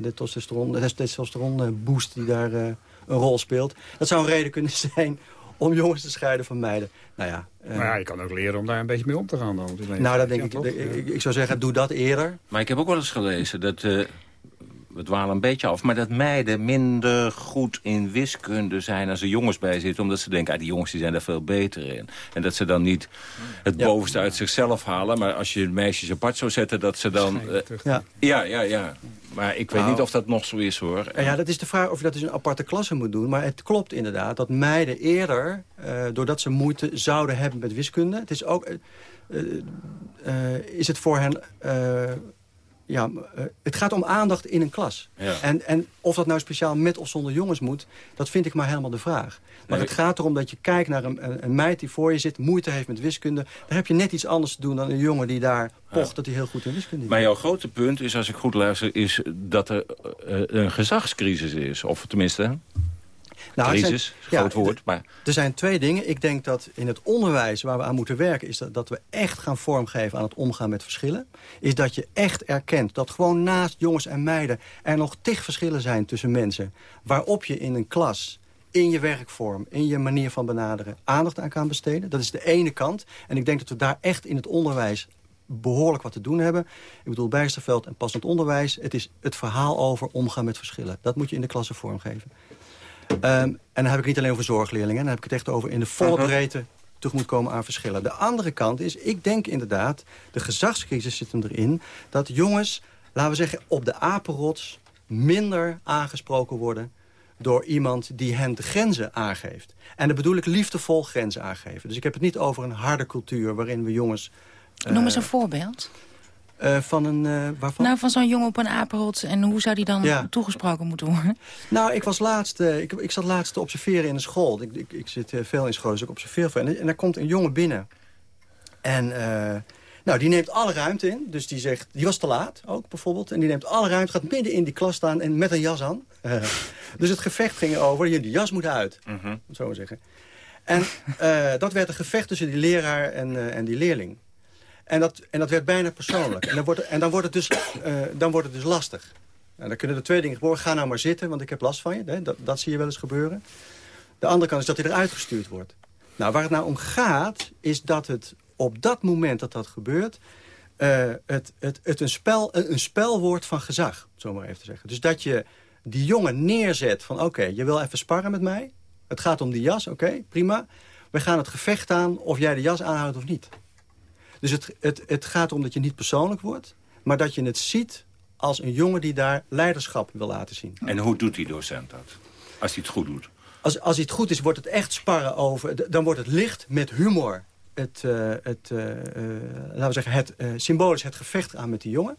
de testosteron, de testosteron boost die daar een rol speelt. Dat zou een reden kunnen zijn om jongens te scheiden van meiden. Nou ja, uh, maar ja, je kan ook leren om daar een beetje mee om te gaan dan. Nou, dat denk ik, ik, ik, zou zeggen, doe dat eerder. Maar ik heb ook wel eens gelezen dat... We dwalen een beetje af, maar dat meiden minder goed in wiskunde zijn als er jongens bij zitten. Omdat ze denken, ah, die jongens die zijn daar veel beter in. En dat ze dan niet het ja. bovenste uit zichzelf halen. Maar als je meisjes apart zou zetten, dat ze dan... Uh, ja. ja, ja, ja. Maar ik weet nou, niet of dat nog zo is, hoor. Ja, dat is de vraag of je dat dus een aparte klasse moet doen. Maar het klopt inderdaad dat meiden eerder, uh, doordat ze moeite zouden hebben met wiskunde... Het is, ook, uh, uh, is het voor hen ja, uh, het gaat om aandacht in een klas. Ja. En, en of dat nou speciaal met of zonder jongens moet... dat vind ik maar helemaal de vraag. Maar nee. het gaat erom dat je kijkt naar een, een, meid die voor je zit... moeite heeft met wiskunde. Dan heb je net iets anders te doen dan een jongen die daar pocht... Ja. dat hij heel goed in wiskunde is. Maar jouw grote punt is, als ik goed luister... is dat er uh, een gezagscrisis is. Of tenminste... Nou, Crisis, zijn, groot ja, woord. Maar... Er zijn twee dingen. Ik denk dat in het onderwijs waar we aan moeten werken... is dat, dat we echt gaan vormgeven aan het omgaan met verschillen. Is dat je echt erkent dat gewoon naast jongens en meiden... er nog tig verschillen zijn tussen mensen. Waarop je in een klas in je werkvorm, in je manier van benaderen... aandacht aan kan besteden. Dat is de ene kant. En ik denk dat we daar echt in het onderwijs behoorlijk wat te doen hebben. Ik bedoel, Bijsterveld en passend onderwijs. Het is het verhaal over omgaan met verschillen. Dat moet je in de klasse vormgeven. Um, en dan heb ik niet alleen over zorgleerlingen. Dan heb ik het echt over in de volle breedte tegemoet komen aan verschillen. De andere kant is, ik denk inderdaad, de gezagscrisis zit hem erin... dat jongens, laten we zeggen, op de apenrots minder aangesproken worden door iemand die hen de grenzen aangeeft. En dan bedoel ik liefdevol grenzen aangeven. Dus ik heb het niet over een harde cultuur waarin we jongens... Noem eens een uh, voorbeeld. Uh, van een, uh, waarvan? Nou, van zo'n jongen op een apenrots. En hoe zou die dan ja. toegesproken moeten worden? Nou, ik, was laatst, uh, ik, ik zat laatst te observeren in een school. Ik, ik, ik zit veel in school, dus ik observeer veel. En, en daar komt een jongen binnen. En nou, die neemt alle ruimte in. Dus die zegt, die was te laat ook bijvoorbeeld. En die neemt alle ruimte, gaat midden in die klas staan en met een jas aan. dus het gevecht ging over, die jas moet uit. Mm -hmm. Zo maar zeggen. En dat werd een gevecht tussen die leraar en, en die leerling. En dat, en dat werd bijna persoonlijk. En dan wordt, en dan wordt, het, dus, uh, dan wordt het dus lastig. En dan kunnen er twee dingen gebeuren. Ga nou maar zitten, want ik heb last van je. Dat, dat zie je wel eens gebeuren. De andere kant is dat hij eruit gestuurd wordt. Nou, waar het nou om gaat, is dat het op dat moment dat dat gebeurt... Uh, het, het, het een, spel, een, een wordt van gezag, zo maar even te zeggen. Dus dat je die jongen neerzet van... oké, je wil even sparren met mij. Het gaat om die jas, oké, prima. We gaan het gevecht aan of jij de jas aanhoudt of niet. Dus het, het, het gaat erom dat je niet persoonlijk wordt... maar dat je het ziet als een jongen die daar leiderschap wil laten zien. En hoe doet die docent dat? Als hij het goed doet? Als, als hij het goed is, wordt het echt sparren over... dan wordt het licht met humor... het, uh, het uh, uh, laten we zeggen, het, symbolisch het gevecht aan met die jongen.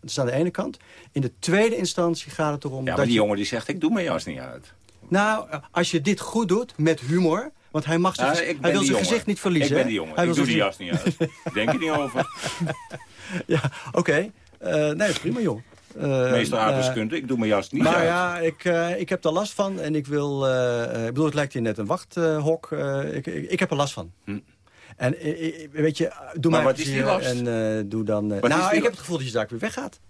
Dat is aan de ene kant. In de tweede instantie gaat het erom... Ja, dat maar die je, jongen die zegt, ik doe mijn jas niet uit. Nou, als je dit goed doet, met humor... Want hij, mag ben hij wil die zijn gezicht niet verliezen. Ik ben die jongen. Hij Ik doe die jas niet uit. Denk er niet over. ja, oké. Eh, nee, prima, joh. Eh, Meester eh, aardrijkskunde, ik doe mijn jas niet maar uit. ja, ik, ik heb daar last van en ik wil... ik bedoel, het lijkt hier net een wachthok. Ik, ik, ik heb er last van. En eh, eh, weet je, doe Maar maar wat is die plezier last? En doe dan... nou, die ik heb het gevoel dat je daar weer weggaat.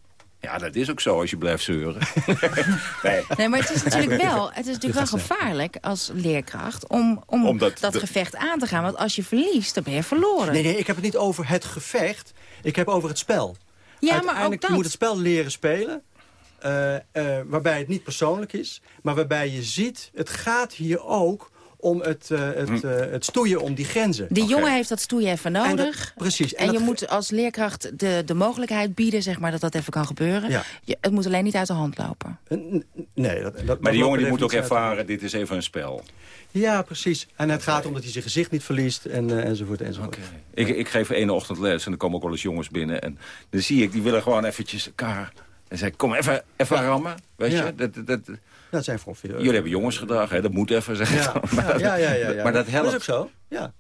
Ja, dat is ook zo als je blijft zeuren. nee. Nee, maar het is natuurlijk wel, het is natuurlijk wel gevaarlijk als leerkracht om, om dat de- gevecht aan te gaan. Want als je verliest, dan ben je verloren. Nee, nee, ik heb het niet over het gevecht. Ik heb over het spel. Ja, maar ook Uiteindelijk, dat. je moet het spel leren spelen. eh, eh, waarbij het niet persoonlijk is. Maar waarbij je ziet, het gaat hier ook om het, eh, het, Hm. eh, het stoeien om die grenzen. Die jongen heeft dat stoeien even En nodig. dat- precies. En, En je moet als leerkracht de, de mogelijkheid bieden zeg maar, dat dat even kan gebeuren. Ja. Je, het moet alleen niet uit de hand lopen. Nee, dat, dat, Maar die jongen die moet ook ervaren, dit is even een spel. Ja, precies. En het gaat om dat hij zijn gezicht niet verliest en, eh, enzovoort enzovoort. Ik, ik geef ene ochtend les en er komen ook wel eens jongens binnen. En dan zie ik, die willen gewoon eventjes elkaar... En zeg ik, kom even, even rammen, weet Ja. je. Dat, dat, dat- zijn voor veel. jullie hebben jongensgedrag, hè, dat moet even, zeg ik Ja, dan. ja, ja, ja, ja, ja. Maar dat helpt. Dat is ook zo, ja.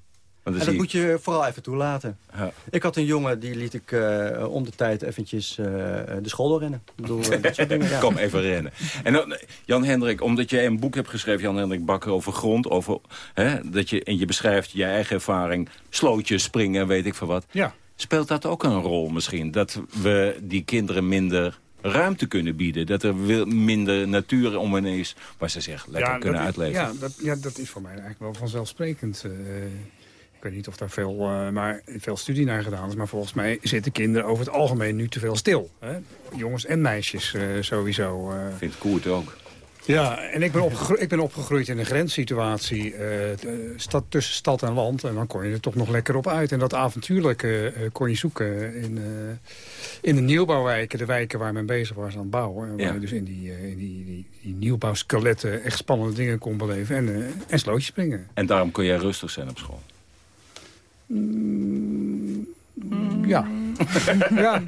Want En dat moet je vooral even toelaten. Ja. Ik had een jongen, die liet ik eh, om de tijd eventjes eh, de school doorrennen. Ik bedoel, eh, dat soort dingen, ja. Kom even rennen. En dan, Jan Hendrik, omdat jij een boek hebt geschreven, Jan Hendrik Bakker, over grond. Over, hè, dat je, en je beschrijft je eigen ervaring, slootjes, springen, weet ik veel wat. Ja. Speelt dat ook een rol misschien? Dat we die kinderen minder ruimte kunnen bieden? Dat er wil- minder natuur om hen is waar ze zich lekker kunnen uitleven? Ja dat, ja, dat is voor mij eigenlijk wel vanzelfsprekend. Eh, ik weet niet of daar veel, eh, maar veel studie naar gedaan is. Maar volgens mij zitten kinderen over het algemeen nu te veel stil. Hè? Jongens en meisjes eh, sowieso. Vindt Koert ook. Ja, en ik ben, opgegro ik ben opgegroeid in een grenssituatie eh, de stad, tussen stad en land. En dan kon je er toch nog lekker op uit. En dat avontuurlijke eh, kon je zoeken in, eh, in de nieuwbouwwijken. De wijken waar men bezig was aan het bouwen. En waar Ja. je dus in die, eh, in die, die, die nieuwbouwskeletten echt spannende dingen kon beleven. En, eh, en slootjes springen. En daarom kun jij rustig zijn op school. Ja. ja.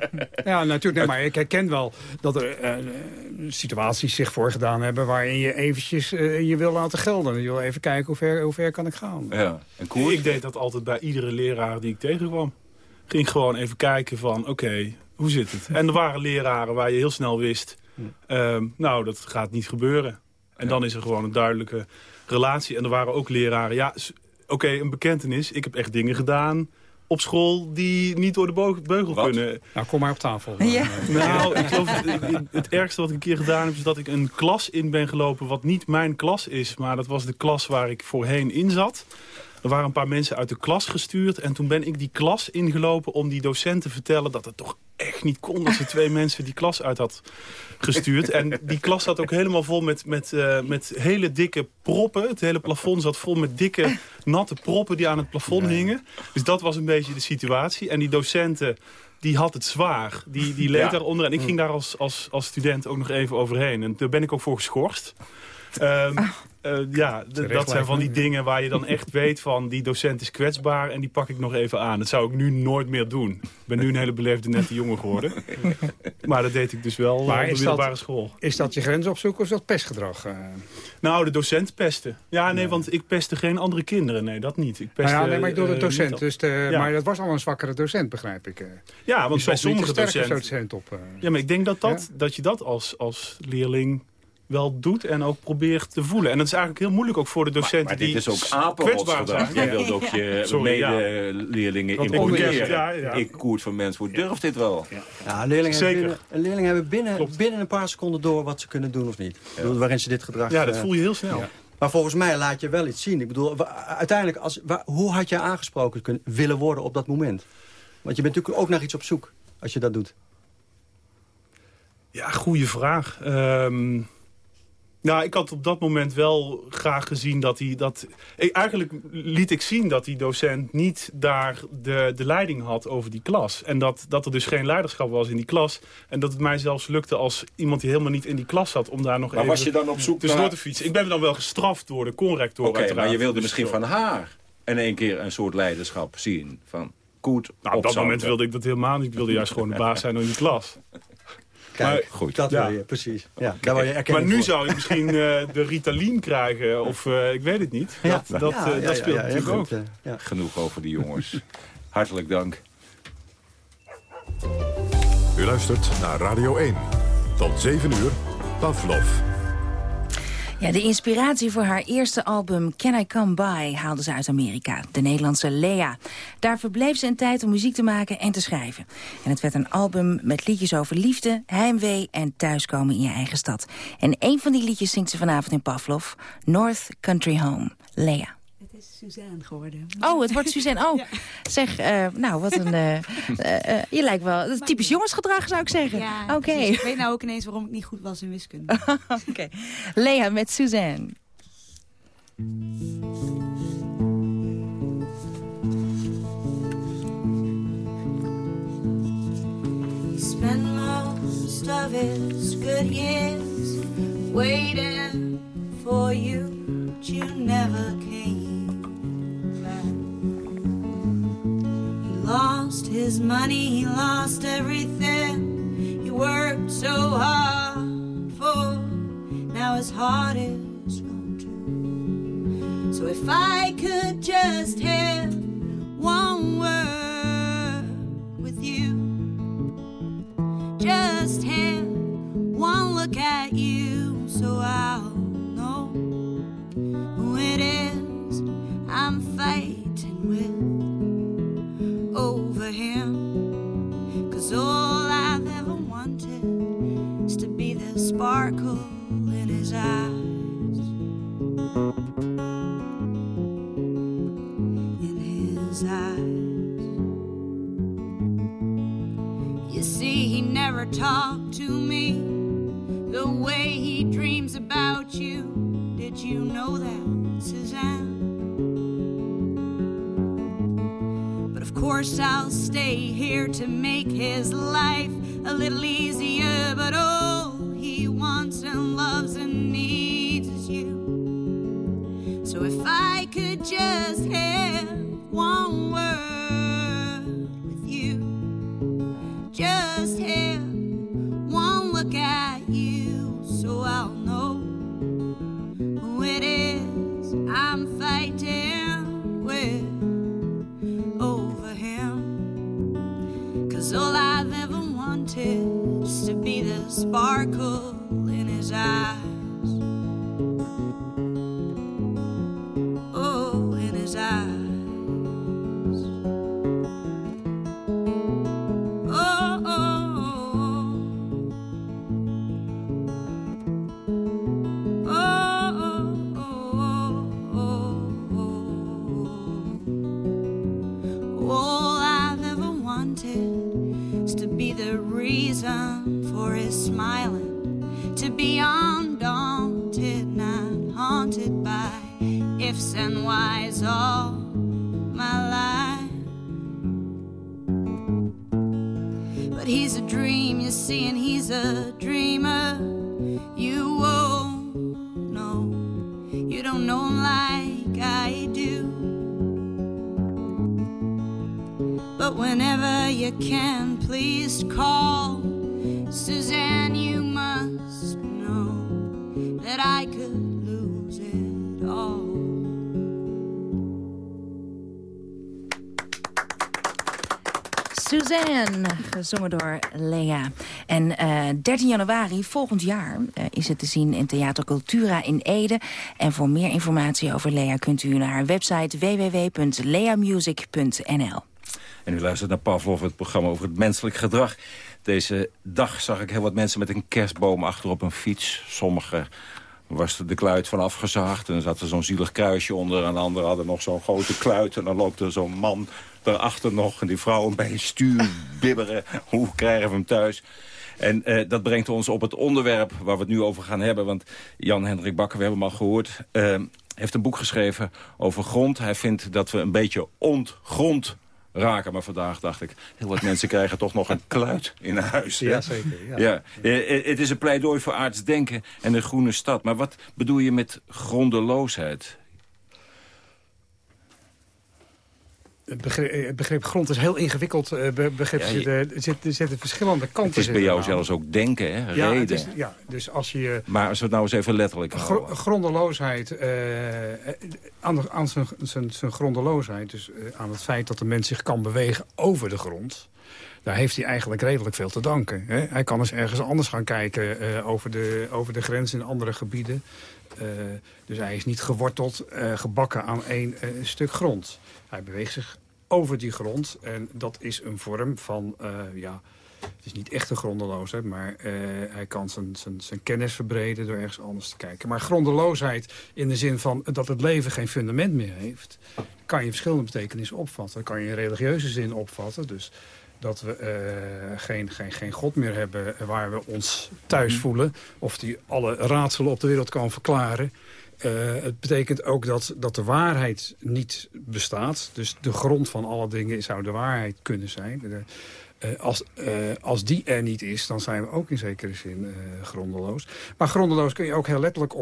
ja, natuurlijk. Nee, maar ik herken wel dat er eh, situaties zich voorgedaan hebben... waarin je eventjes eh, je wil laten gelden. Je wil even kijken hoe ver, hoe ver kan ik gaan. Ja. En Ik deed dat altijd bij iedere leraar die ik tegenkwam. Ging gewoon even kijken van, oké, hoe zit het? En er waren leraren waar je heel snel wist... ehm, nou, dat gaat niet gebeuren. En dan is er gewoon een duidelijke relatie. En er waren ook leraren, ja, oké, een bekentenis. Ik heb echt dingen gedaan op school die niet door de beugel kunnen. Nou, kom maar op tafel. Ja. Nou, ik geloof, het, het- het ergste wat ik een keer gedaan heb... is dat ik een klas in ben gelopen wat niet mijn klas is. Maar dat was de klas waar ik voorheen in zat. Er waren een paar mensen uit de klas gestuurd. En toen ben ik die klas ingelopen om die docent te vertellen... dat het toch echt niet kon dat ze twee mensen die klas uit had gestuurd. En die klas zat ook helemaal vol met, met, eh, met hele dikke proppen. Het hele plafond zat vol met dikke, natte proppen die aan het plafond hingen. Dus dat was een beetje de situatie. En die docenten die had het zwaar. Die, die leed Ja. daaronder. En ik ging daar als, als, als student ook nog even overheen. En daar ben ik ook voor geschorst. Ehm, eh, ja, dat zijn van die dingen waar je dan echt weet van... die docent is kwetsbaar en die pak ik nog even aan. Dat zou ik nu nooit meer doen. Ik ben nu een hele beleefde nette jongen geworden. Maar dat deed ik dus wel Maar op de middelbare dat- school. Is dat je grens opzoeken of is dat pestgedrag? eh? Nou, de docent pesten. Ja, nee, want ik pestte geen andere kinderen. Nee, dat niet. Ik Nou ja, nee, maar ik door de eh, docent. Dus de, Ja. Maar dat was al een zwakkere docent, begrijp ik. eh. Ja, want bij sommige docenten... docent op. eh. Ja, maar ik denk dat, dat, dat je dat als, als leerling wel doet en ook probeert te voelen. En dat is eigenlijk heel moeilijk ook voor de docenten Maar dit die is ook kwetsbaar zijn. Jij wilde ook je ja. medeleerlingen ja, ja. Ik, Koert van Menswoord, durft dit wel? Ja, leerlingen Zeker. hebben binnen, leerlingen hebben binnen, binnen een paar seconden door wat ze kunnen doen of niet. Bedoel, waarin ze dit gedrag... Ja, dat eh, voel je heel snel. Maar volgens mij laat je wel iets zien. Ik bedoel, uiteindelijk, als, hoe had je aangesproken kunnen, willen worden op dat moment? Want je bent natuurlijk ook naar iets op zoek als je dat doet. Ja, goede vraag. Ehm, nou, ik had op dat moment wel graag gezien dat hij... Dat, eigenlijk liet ik zien dat die docent niet daar de, de leiding had over die klas. En dat, dat er dus geen leiderschap was in die klas. En dat het mij zelfs lukte als iemand die helemaal niet in die klas zat... om daar nog Maar even was je dan op zoek tussendoor naar- te fietsen. Ik ben dan wel gestraft door de conrector Oké, maar je wilde Dus misschien van haar in één keer een soort leiderschap zien. Van Koert, Nou, op dat moment wilde ik dat helemaal niet. Ik wilde juist gewoon de baas zijn in die klas. Kijk, goed. dat Ja. wil je, precies. Ja, daar wil je Maar nu voor. zou je misschien eh, de Ritalin krijgen, of eh, ik weet het niet. Ja. Dat, dat, Ja, eh, ja, dat ja, speelt natuurlijk ook. ja. Genoeg over die jongens. Hartelijk dank. U luistert naar Radio 1. Tot 7 uur, Pavlov. Ja, de inspiratie voor haar eerste album Can I Come By haalde ze uit Amerika, de Nederlandse Lea. Daar verbleef ze een tijd om muziek te maken en te schrijven. En het werd een album met liedjes over liefde, heimwee en thuiskomen in je eigen stad. En een van die liedjes zingt ze vanavond in Pavlov, North Country Home, Lea. Suzanne geworden. Oh, het wordt Suzanne. Oh, zeg, eh, nou, wat een... eh, eh, je lijkt wel... typisch jongensgedrag, zou ik zeggen. Ja, Oké. Ik weet nou ook ineens waarom ik niet goed was in wiskunde. Oké. Lea met Suzanne. Most of his good years waiting for you, but you never came lost his money, he lost everything he worked so hard for. Now his heart is gone too. So if I could just have one a little easier. But all he wants and loves and just have one word with you. Just have one look at you so I'll know who it is I'm fighting with over him. Cause all I've ever wanted is to be the sparkle in his eyes. Gezongen door Lea. En eh 13 januari volgend jaar eh, is het te zien in Theater Cultura in Ede. En voor meer informatie over Lea kunt u naar haar website www.leamusic.nl. En u luistert naar Pavlov, het programma over het menselijk gedrag. Deze dag zag ik heel wat mensen met een kerstboom achter op een fiets. Sommigen was er de kluit van afgezaagd en er zat er zo'n zielig kruisje onder. En anderen hadden nog zo'n grote kluit en dan loopt er zo'n man daarachter nog. En die vrouwen een stuur bibberen. Hoe krijgen we hem thuis? En eh, dat brengt ons op het onderwerp waar we het nu over gaan hebben. Want Jan-Hendrik Bakker, we hebben hem al gehoord... eh, heeft een boek geschreven over grond. Hij vindt dat we een beetje ontgrond raken. Maar vandaag dacht ik, heel wat mensen krijgen toch nog een kluit in huis. hè? Ja, zeker, ja. ja. Eh, eh, het is een pleidooi voor aards denken en een groene stad. Maar wat bedoel je met grondeloosheid? Het begrip, het begrip grond is heel ingewikkeld. Uh, begrip, Ja, je- er, zitten, er zitten verschillende kanten Het is bij jou zelfs ook denken, hè? Ja, Reden. is, ja, dus als je... Maar als we het nou eens even letterlijk Gro- houden. grondeloosheid, eh, aan, zijn, zijn, zijn grondeloosheid, dus eh, aan het feit dat de mens zich kan bewegen over de grond, daar heeft hij eigenlijk redelijk veel te danken. Hè? Hij kan eens ergens anders gaan kijken eh, over, de, over de grens in andere gebieden. Eh, dus hij is niet geworteld, eh, gebakken aan één eh, stuk grond. Hij beweegt zich over die grond en dat is een vorm van, eh, ja, het is niet echt een grondeloosheid, maar eh, hij kan zijn, zijn, zijn kennis verbreden door ergens anders te kijken. Maar grondeloosheid in de zin van dat het leven geen fundament meer heeft, kan je verschillende betekenissen opvatten. Dat kan je in religieuze zin opvatten, dus dat we eh, geen, geen, geen God meer hebben waar we ons thuis voelen. Of die alle raadselen op de wereld kan verklaren. Eh, het betekent ook dat, dat de waarheid niet bestaat. Dus de grond van alle dingen zou de waarheid kunnen zijn. Eh, als, eh, als die er niet is, dan zijn we ook in zekere zin grondeloos. Maar grondeloos kun je ook heel letterlijk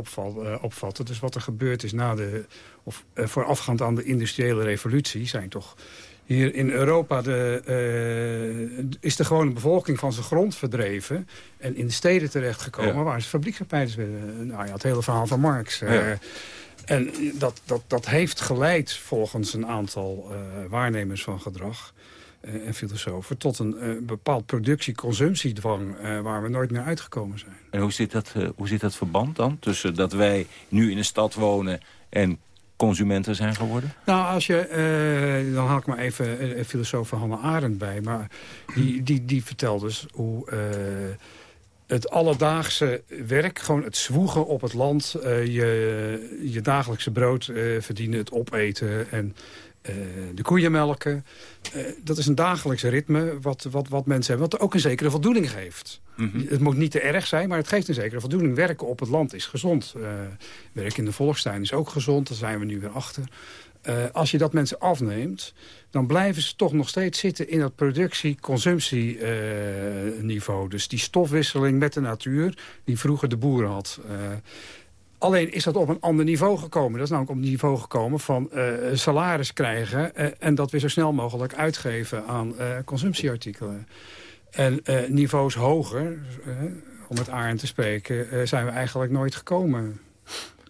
opvatten. Dus wat er gebeurd is na de, of voorafgaand aan de industriële revolutie... zijn toch hier in Europa de, eh, is de gewone bevolking van zijn grond verdreven... en in de steden terechtgekomen Ja. waar ze fabrieksarbeiders werden. Nou ja, het hele verhaal van Marx. eh, en dat, dat, dat heeft geleid volgens een aantal eh, waarnemers van gedrag en filosofen... tot een bepaald productie-consumptiedwang waar we nooit meer uitgekomen zijn. En hoe zit, dat, hoe zit dat verband dan? Tussen dat wij nu in een stad wonen en consumenten zijn geworden? Nou, als je, eh, dan haal ik maar even eh, filosoof Hannah Arendt bij. Maar die, die, die vertelt dus hoe het alledaagse werk, gewoon het zwoegen op het land... je, je dagelijkse brood verdienen, het opeten en eh, de koeien melken... eh, dat is een dagelijks ritme wat, wat, wat mensen hebben, wat ook een zekere voldoening geeft. Het moet niet te erg zijn, maar het geeft een zekere voldoening. Werken op het land is gezond. Eh werken in de volkstuin is ook gezond, daar zijn we nu weer achter. Als je dat mensen afneemt, dan blijven ze toch nog steeds zitten in dat productie-consumptieniveau. dus die stofwisseling met de natuur die vroeger de boer had. Alleen is dat op een ander niveau gekomen. Dat is namelijk op het niveau gekomen van eh, salaris krijgen... eh, en dat weer zo snel mogelijk uitgeven aan eh, consumptieartikelen. En niveaus hoger, om met Arend te spreken, zijn we eigenlijk nooit gekomen.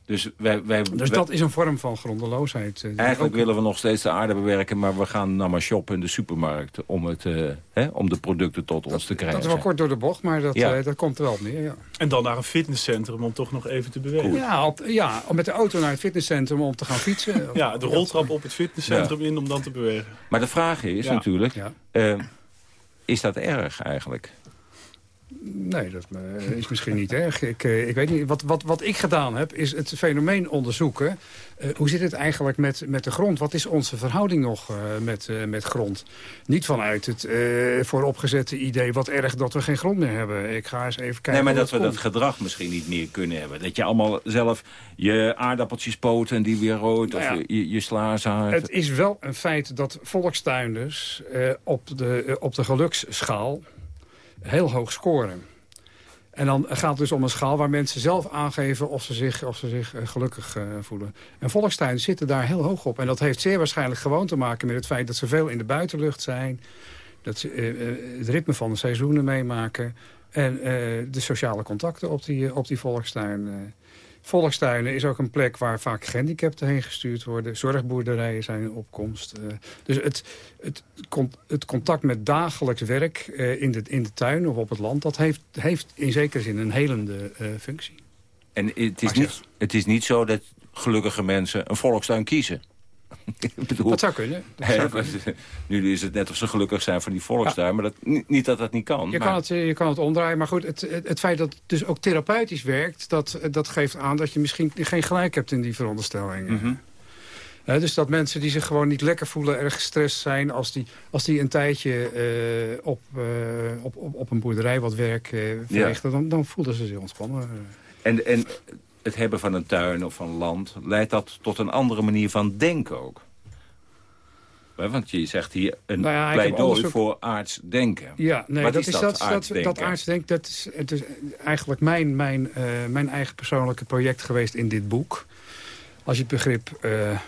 Dus, wij, wij, Dus wij- dat is een vorm van grondeloosheid. eh, Eigenlijk ook- willen we nog steeds de aarde bewerken... maar we gaan nou maar shoppen in de supermarkt... om, het, eh, hè, om de producten tot ons te krijgen. Dat is wel kort door de bocht, maar dat, Ja. eh, dat komt er wel op neer, ja. En dan naar een fitnesscentrum om toch nog even te bewegen. Ja, op- ja, om met de auto naar het fitnesscentrum om te gaan fietsen. Ja, de roltrap op het fitnesscentrum in om dan te bewegen. Maar de vraag is Ja. natuurlijk... Ja. is dat erg eigenlijk? Nee, dat eh, is misschien niet erg. Ik, eh, ik weet niet. Wat, wat, wat ik gedaan heb, is het fenomeen onderzoeken. Eh, hoe zit het eigenlijk met, met de grond? Wat is onze verhouding nog met, met grond? Niet vanuit het vooropgezette idee... wat erg dat we geen grond meer hebben. Ik ga eens even kijken nee, maar dat we dat gedrag misschien niet meer kunnen hebben. Dat je allemaal zelf je aardappeltjes poot en die weer rooit. Nou ja. of je, je. Het is wel een feit dat volkstuinders op, de, op de geluksschaal heel hoog scoren. En dan gaat het dus om een schaal waar mensen zelf aangeven of ze zich, of ze zich eh, gelukkig eh, voelen. En volkstuinders zitten daar heel hoog op. En dat heeft zeer waarschijnlijk gewoon te maken met het feit dat ze veel in de buitenlucht zijn. Dat ze eh, het ritme van de seizoenen meemaken. En de sociale contacten op die, op die volkstuin. Volkstuinen is ook een plek waar vaak gehandicapten heen gestuurd worden. Zorgboerderijen zijn in opkomst. eh. dus het, het, het contact met dagelijks werk eh, in, de, in de tuin of op het land... dat heeft, heeft in zekere zin een helende eh, functie. En het is, niet, het is niet zo dat gelukkige mensen een volkstuin kiezen. Bedoel, Dat zou kunnen. Dat hè, zou want, nu is het net of ze gelukkig zijn van die volkstuin. Maar dat, niet, dat dat niet kan. Je maar- kan, het, eh, je kan het omdraaien, maar goed, het, het, het feit dat het dus ook therapeutisch werkt... Dat, dat geeft aan dat je misschien geen gelijk hebt in die veronderstellingen. Mhm. Hè, dus dat mensen die zich gewoon niet lekker voelen, erg gestrest zijn... als die, als die een tijdje eh, op, eh, op, op, op een boerderij wat werk eh, verrichten... Dan, dan voelen ze zich ontspannen. En, en het hebben van een tuin of van land... leidt dat tot een andere manier van denken ook? Want je zegt hier een Nou ja, pleidooi voor aards denken. Ja, nee, Wat dat is dat, dat, dat aardsdenk, dat is, het is eigenlijk mijn, mijn, eh, mijn eigen persoonlijke project geweest in dit boek. Als je het begrip... Uh,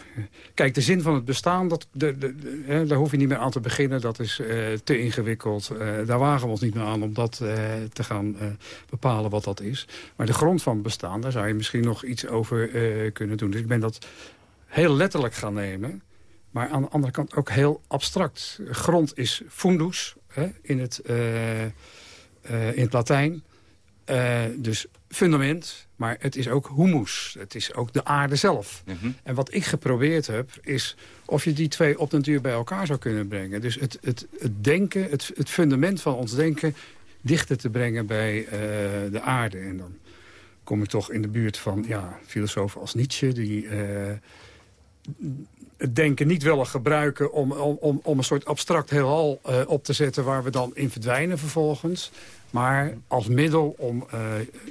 kijk, de zin van het bestaan, dat, de, de, de, daar hoef je niet meer aan te beginnen. Dat is uh, te ingewikkeld. Uh, daar wagen we ons niet meer aan om dat te gaan bepalen wat dat is. Maar de grond van het bestaan, daar zou je misschien nog iets over kunnen doen. Dus ik ben dat heel letterlijk gaan nemen. Maar aan de andere kant ook heel abstract. Grond is fundus hè, in, het, in het Latijn. Dus fundament, maar het is ook humus. Het is ook de aarde zelf. Mhm. En wat ik geprobeerd heb, is of je die twee op den duur bij elkaar zou kunnen brengen. Dus het, het, het denken, het, het fundament van ons denken... dichter te brengen bij uh, de aarde. En dan kom ik toch in de buurt van ja, filosofen als Nietzsche... die uh, het denken niet willen gebruiken om, om, om een soort abstract heelal uh, op te zetten... waar we dan in verdwijnen vervolgens. Maar als middel om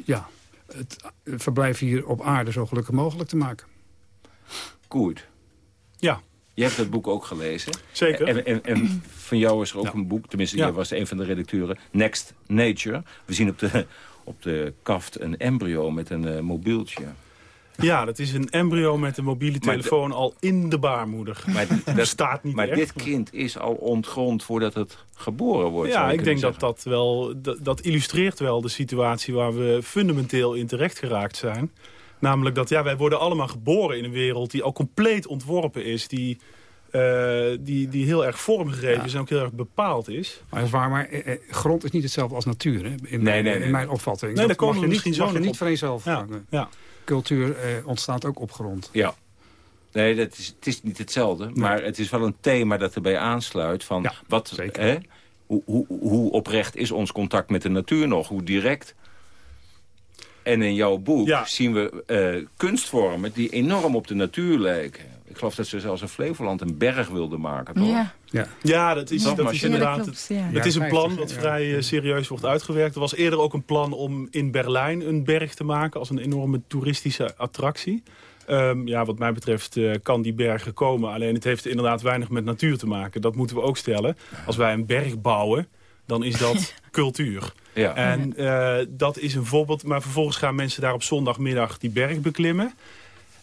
ja, het verblijf hier op aarde zo gelukkig mogelijk te maken. Goed. Ja. Je hebt het boek ook gelezen. Zeker. En, en, en van jou is er ook een boek, tenminste, jij was een van de redacteuren, Next Nature. We zien op de, op de kaft een embryo met een uh, mobieltje. Ja, dat is een embryo met een mobiele telefoon al in de baarmoeder. Maar dat staat niet Maar dit kind is al ontgrond voordat het geboren wordt. Ja, ik denk dat dat wel dat, dat, illustreert wel de situatie waar we fundamenteel in terecht geraakt zijn. Namelijk dat ja, wij worden allemaal geboren in een wereld die al compleet ontworpen is. Die, uh, die, die heel erg vormgegeven is en ook heel erg bepaald is. Maar dat is waar, maar eh, eh grond is niet hetzelfde als natuur, hè? In, nee, mijn, nee, nee. in mijn opvatting. Nee, daar komen we misschien zo nog niet op. van jezelf ja. ja cultuur eh, ontstaat ook op grond. Ja. Nee, dat is, het is niet hetzelfde. Maar het is wel een thema dat erbij aansluit. Van ja, wat, zeker. Hè, hoe, hoe, hoe oprecht is ons contact met de natuur nog? Hoe direct? En in jouw boek Ja. zien we eh, kunstvormen die enorm op de natuur lijken. Ik geloof dat ze zelfs in Flevoland een berg wilden maken, toch? Ja. Ja. Ja, dat is, dat is dat inderdaad... klopt, het, ja. het is een plan 50, dat vrij eh, serieus wordt uitgewerkt. Er was eerder ook een plan om in Berlijn een berg te maken... als een enorme toeristische attractie. Ehm, ja, wat mij betreft eh, kan die berg er komen. Alleen het heeft inderdaad weinig met natuur te maken. Dat moeten we ook stellen. Als wij een berg bouwen, dan is dat cultuur. Ja. En eh, dat is een voorbeeld. Maar vervolgens gaan mensen daar op zondagmiddag die berg beklimmen.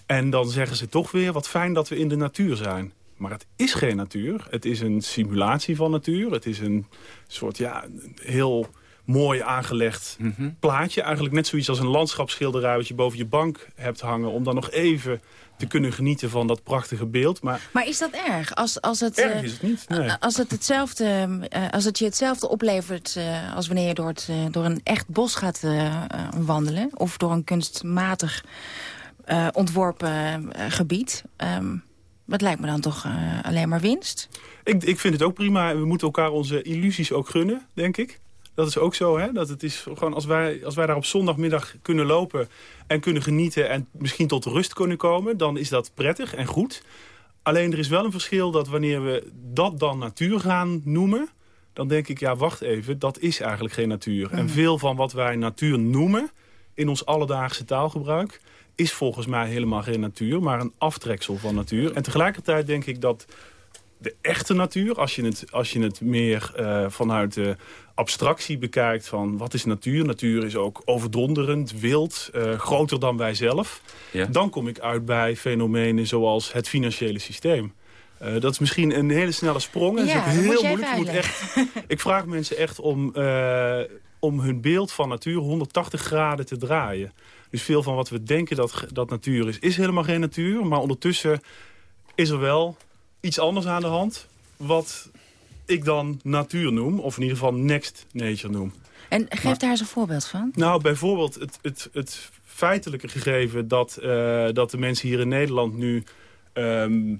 En dan zeggen ze toch weer, wat fijn dat we in de natuur zijn. Maar het is geen natuur. Het is een simulatie van natuur. Het is een soort, ja, heel mooi aangelegd Mhm. plaatje. Eigenlijk net zoiets als een landschapsschilderij... wat je boven je bank hebt hangen... om dan nog even te kunnen genieten van dat prachtige beeld. Maar Maar is dat erg? Als, als, het, erg eh, is het niet. Nee. als, het hetzelfde, eh, als het je hetzelfde oplevert eh, als wanneer je door, het, eh, door een echt bos gaat wandelen... of door een kunstmatig eh, ontworpen eh, gebied... ehm, dat lijkt me dan toch eh, alleen maar winst. Ik, ik vind het ook prima. We moeten elkaar onze illusies ook gunnen, denk ik. Dat is ook zo, hè? Dat het is gewoon als wij, als wij daar op zondagmiddag kunnen lopen en kunnen genieten en misschien tot rust kunnen komen, dan is dat prettig en goed. Alleen er is wel een verschil dat wanneer we dat dan natuur gaan noemen, dan denk ik, ja, wacht even, dat is eigenlijk geen natuur. En veel van wat wij natuur noemen in ons alledaagse taalgebruik is volgens mij helemaal geen natuur, maar een aftreksel van natuur. En tegelijkertijd denk ik dat de echte natuur, als je het, als je het meer eh, vanuit de abstractie bekijkt van wat is natuur. Natuur is ook overdonderend, wild, eh, groter dan wij zelf. Ja. Dan kom ik uit bij fenomenen zoals het financiële systeem. Eh, dat is misschien een hele snelle sprong. En dat is ook heel moeilijk. Je moet echt, ik vraag mensen echt om, eh, om hun beeld van natuur 180 graden te draaien. Dus veel van wat we denken dat, dat natuur is, is helemaal geen natuur. Maar ondertussen is er wel iets anders aan de hand. Wat ik dan natuur noem. Of in ieder geval next nature noem. En geef daar eens een voorbeeld van. Nou, bijvoorbeeld het, het, het feitelijke gegeven dat, eh, dat de mensen hier in Nederland nu ehm,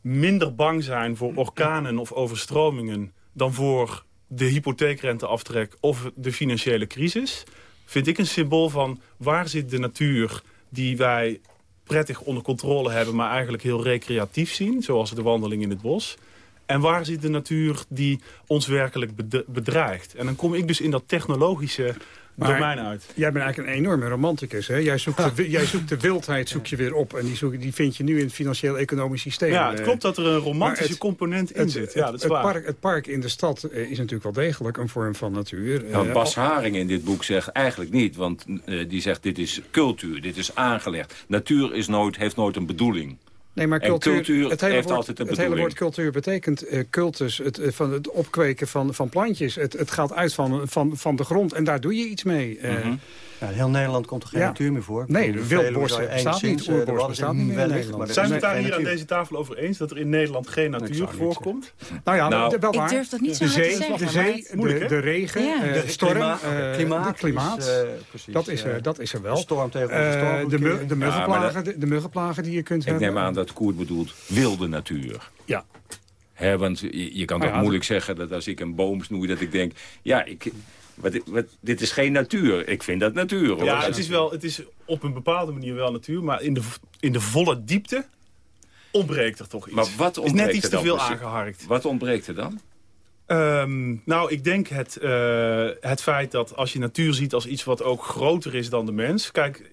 minder bang zijn voor orkanen of overstromingen dan voor de hypotheekrenteaftrek of de financiële crisis, vind ik een symbool van waar zit de natuur die wij prettig onder controle hebben, maar eigenlijk heel recreatief zien, zoals de wandeling in het bos. En waar zit de natuur die ons werkelijk bed- bedreigt? En dan kom ik dus in dat technologische Maar domein uit. Jij bent eigenlijk een enorme romanticus. Hè? Jij, zoekt de, jij zoekt de wildheid zoek je weer op. En die, zoek, die vind je nu in het financieel-economisch systeem. Ja, het Eh, klopt dat er een romantische het- component in het, zit. het- Ja, dat is het waar. Park, het park in de stad eh, is natuurlijk wel degelijk een vorm van natuur. Ja, Eh, Bas Haring in dit boek zegt eigenlijk niet. Want eh, die zegt dit is cultuur, dit is aangelegd. Natuur is nooit, heeft nooit een bedoeling. Nee, maar cultuur, cultuur het hele, heeft woord, altijd een het hele woord cultuur betekent eh, cultus, het, eh, van het opkweken van, van plantjes. Het, het gaat uit van, van, van de grond en daar doe je iets mee. Eh, Mhm. Ja, in heel Nederland komt er geen Ja. natuur meer voor. Nee, de de je bestaat niet, eh, de oerborst bestaat niet meer wellicht, er Zijn we het daar hier aan deze tafel over eens dat er in Nederland geen natuur voorkomt? Nou ja, Nou, de- wel Ik waar. durf dat niet zo de hard te zee, zeggen, de, zee de, de regen, Ja. eh, De storm, klimaat, eh, klimaat de klimaat. is, eh, precies, dat, is, er, eh, dat is er wel. de storm tegen onze Eh, storm de, de, muggenplagen, de, de muggenplagen die je kunt Ik hebben. neem aan dat Koert bedoelt wilde natuur. Ja. Want je, je kan Nou toch ja, moeilijk zeggen dat als ik een boom snoei... dat ik denk, ja, ik, wat, wat, dit is geen natuur. Ik vind dat natuur. Hoor. Ja, het is, wel, het is op een bepaalde manier wel natuur, maar in de, in de volle diepte ontbreekt er toch iets. Maar wat is net ontbreekt iets te veel aangeharkt. Wat ontbreekt er dan? Ehm, nou, ik denk het, eh, het feit dat als je natuur ziet als iets wat ook groter is dan de mens. Kijk,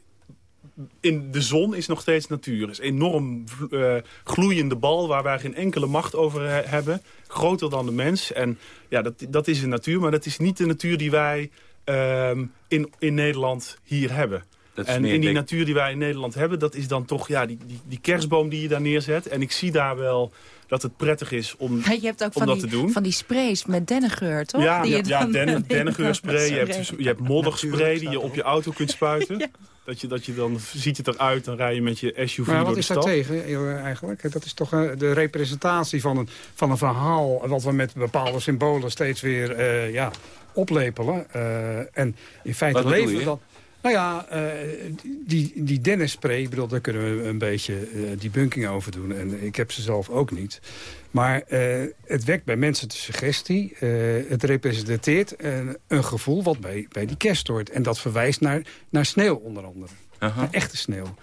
in de zon is nog steeds natuur. is een enorm eh, gloeiende bal waar wij geen enkele macht over he- hebben. Groter dan de mens. En ja, dat, dat is een natuur, maar dat is niet de natuur die wij ehm, in, in Nederland hier hebben. Dat en meer, in die denk- natuur die wij in Nederland hebben, dat is dan toch ja, die, die, die kerstboom die je daar neerzet. En ik zie daar wel dat het prettig is om, je hebt ook om van dat die, te doen. van die sprays met dennengeur, toch? Ja, Die je ja dan- dennen, dennengeurspray. Je hebt, Spray. je hebt modderspray die je op je auto kunt spuiten. Dat, je, dat je dan ziet het eruit, dan rij je met je SUV Maar door wat de is daar stad. tegen eh, eigenlijk? Dat is toch eh, de representatie van een, van een verhaal... wat we met bepaalde symbolen steeds weer eh, ja, oplepelen. Eh, en in feite Wat leven we dan... Nou ja, eh, die, die Dennis-spray, bedoel, daar kunnen we een beetje eh die bunking over doen. En ik heb ze zelf ook niet. Maar eh, het wekt bij mensen de suggestie. eh, het representeert een, een gevoel wat bij, bij die kerst hoort. En dat verwijst naar, naar sneeuw onder andere. Aha. Naar echte sneeuw.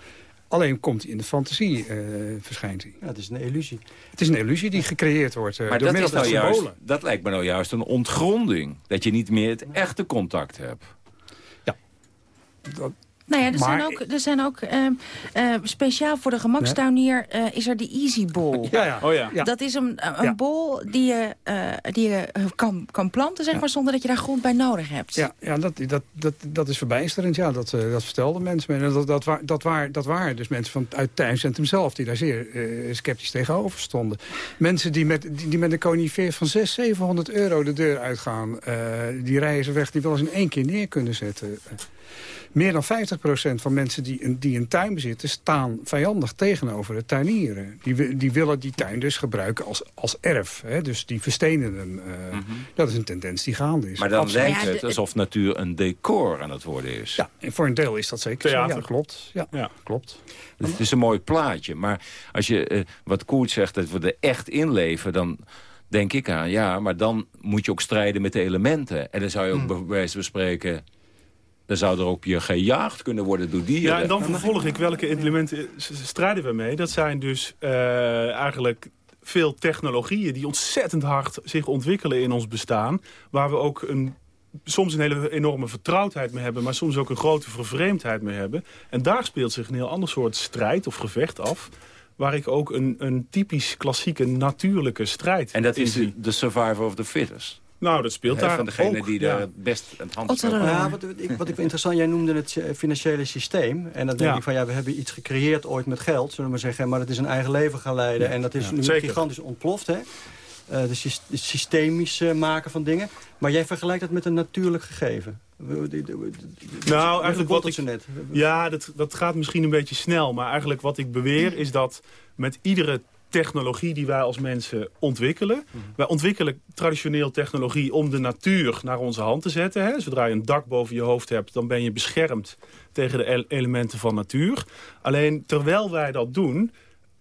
Alleen komt hij in de fantasie, eh, verschijnt hij. Ja, het is een illusie. Het is een illusie die gecreëerd wordt Maar door dat, middel van nou juist, dat lijkt me nou juist een ontgronding. Dat je niet meer het echte contact hebt. Dat, Nou ja, er Maar- zijn ook, er zijn ook ehm, eh, speciaal voor de gemakstuinier eh, is er de Easy Bol. ja, ja. Oh ja. Ja. Dat is een, een Ja. bol die je, eh, die je eh, kan, kan planten, zeg maar, zonder dat je daar grond bij nodig hebt. Ja, ja dat, dat, dat, dat is verbijsterend. Ja, dat, eh, dat vertelden mensen. me. En dat, dat, wa- dat, waar, dat waren dus mensen van, uit het tuincentrum zelf... die daar zeer eh, sceptisch tegenover stonden. Mensen die met, die, die met een conifeer van 600, 700 euro de deur uitgaan... eh, die rijden ze weg, die wel eens in één keer neer kunnen zetten. Meer dan 50% van mensen die een, die een tuin bezitten... staan vijandig tegenover het tuinieren. Die, die willen die tuin dus gebruiken als, als erf. Hè? Dus die verstenen hem. eh, Dat is een tendens die gaande is. Maar dan Absoluut. lijkt het de- alsof natuur een decor aan het worden is. Ja, en voor een deel is dat zeker zo. Theater. Ja, klopt. Ja, Ja. klopt. Het is een mooi plaatje. Maar als je, eh, wat Koert zegt, dat we er echt in leven... dan denk ik aan, ja, maar dan moet je ook strijden met de elementen. En dan zou je ook bij wijze van spreken... dan zou er ook je gejaagd kunnen worden door dieren. Ja, en dan vervolg ik welke elementen s- strijden we mee. Dat zijn dus eh, eigenlijk veel technologieën die ontzettend hard zich ontwikkelen in ons bestaan. Waar we ook een, soms een hele enorme vertrouwdheid mee hebben... maar soms ook een grote vervreemdheid mee hebben. En daar speelt zich een heel ander soort strijd of gevecht af... waar ik ook een, een typisch klassieke natuurlijke strijd En dat is de, de survivor of the fittest. Nou, dat speelt Hè, daar van degene ook, die ja. daar het best het hand Roo. Ja, wat, ik, wat ik interessant, jij noemde het eh, financiële systeem. En dan denk Ja. ik van, ja, we hebben iets gecreëerd ooit met geld, zullen we maar zeggen. Maar dat is een eigen leven gaan leiden. En dat is Ja, nu zeker. gigantisch ontploft, hè. Eh, de sys- het systemisch eh, maken van dingen. Maar jij vergelijkt dat met een natuurlijk gegeven. Nou, eigenlijk wat wat ik... ze net. Ja, dat, dat gaat misschien een beetje snel. Maar eigenlijk wat ik beweer is dat met iedere technologie die wij als mensen ontwikkelen... wij ontwikkelen traditioneel technologie om de natuur naar onze hand te zetten. Hè. Zodra je een dak boven je hoofd hebt, dan ben je beschermd tegen de el- elementen van natuur. Alleen terwijl wij dat doen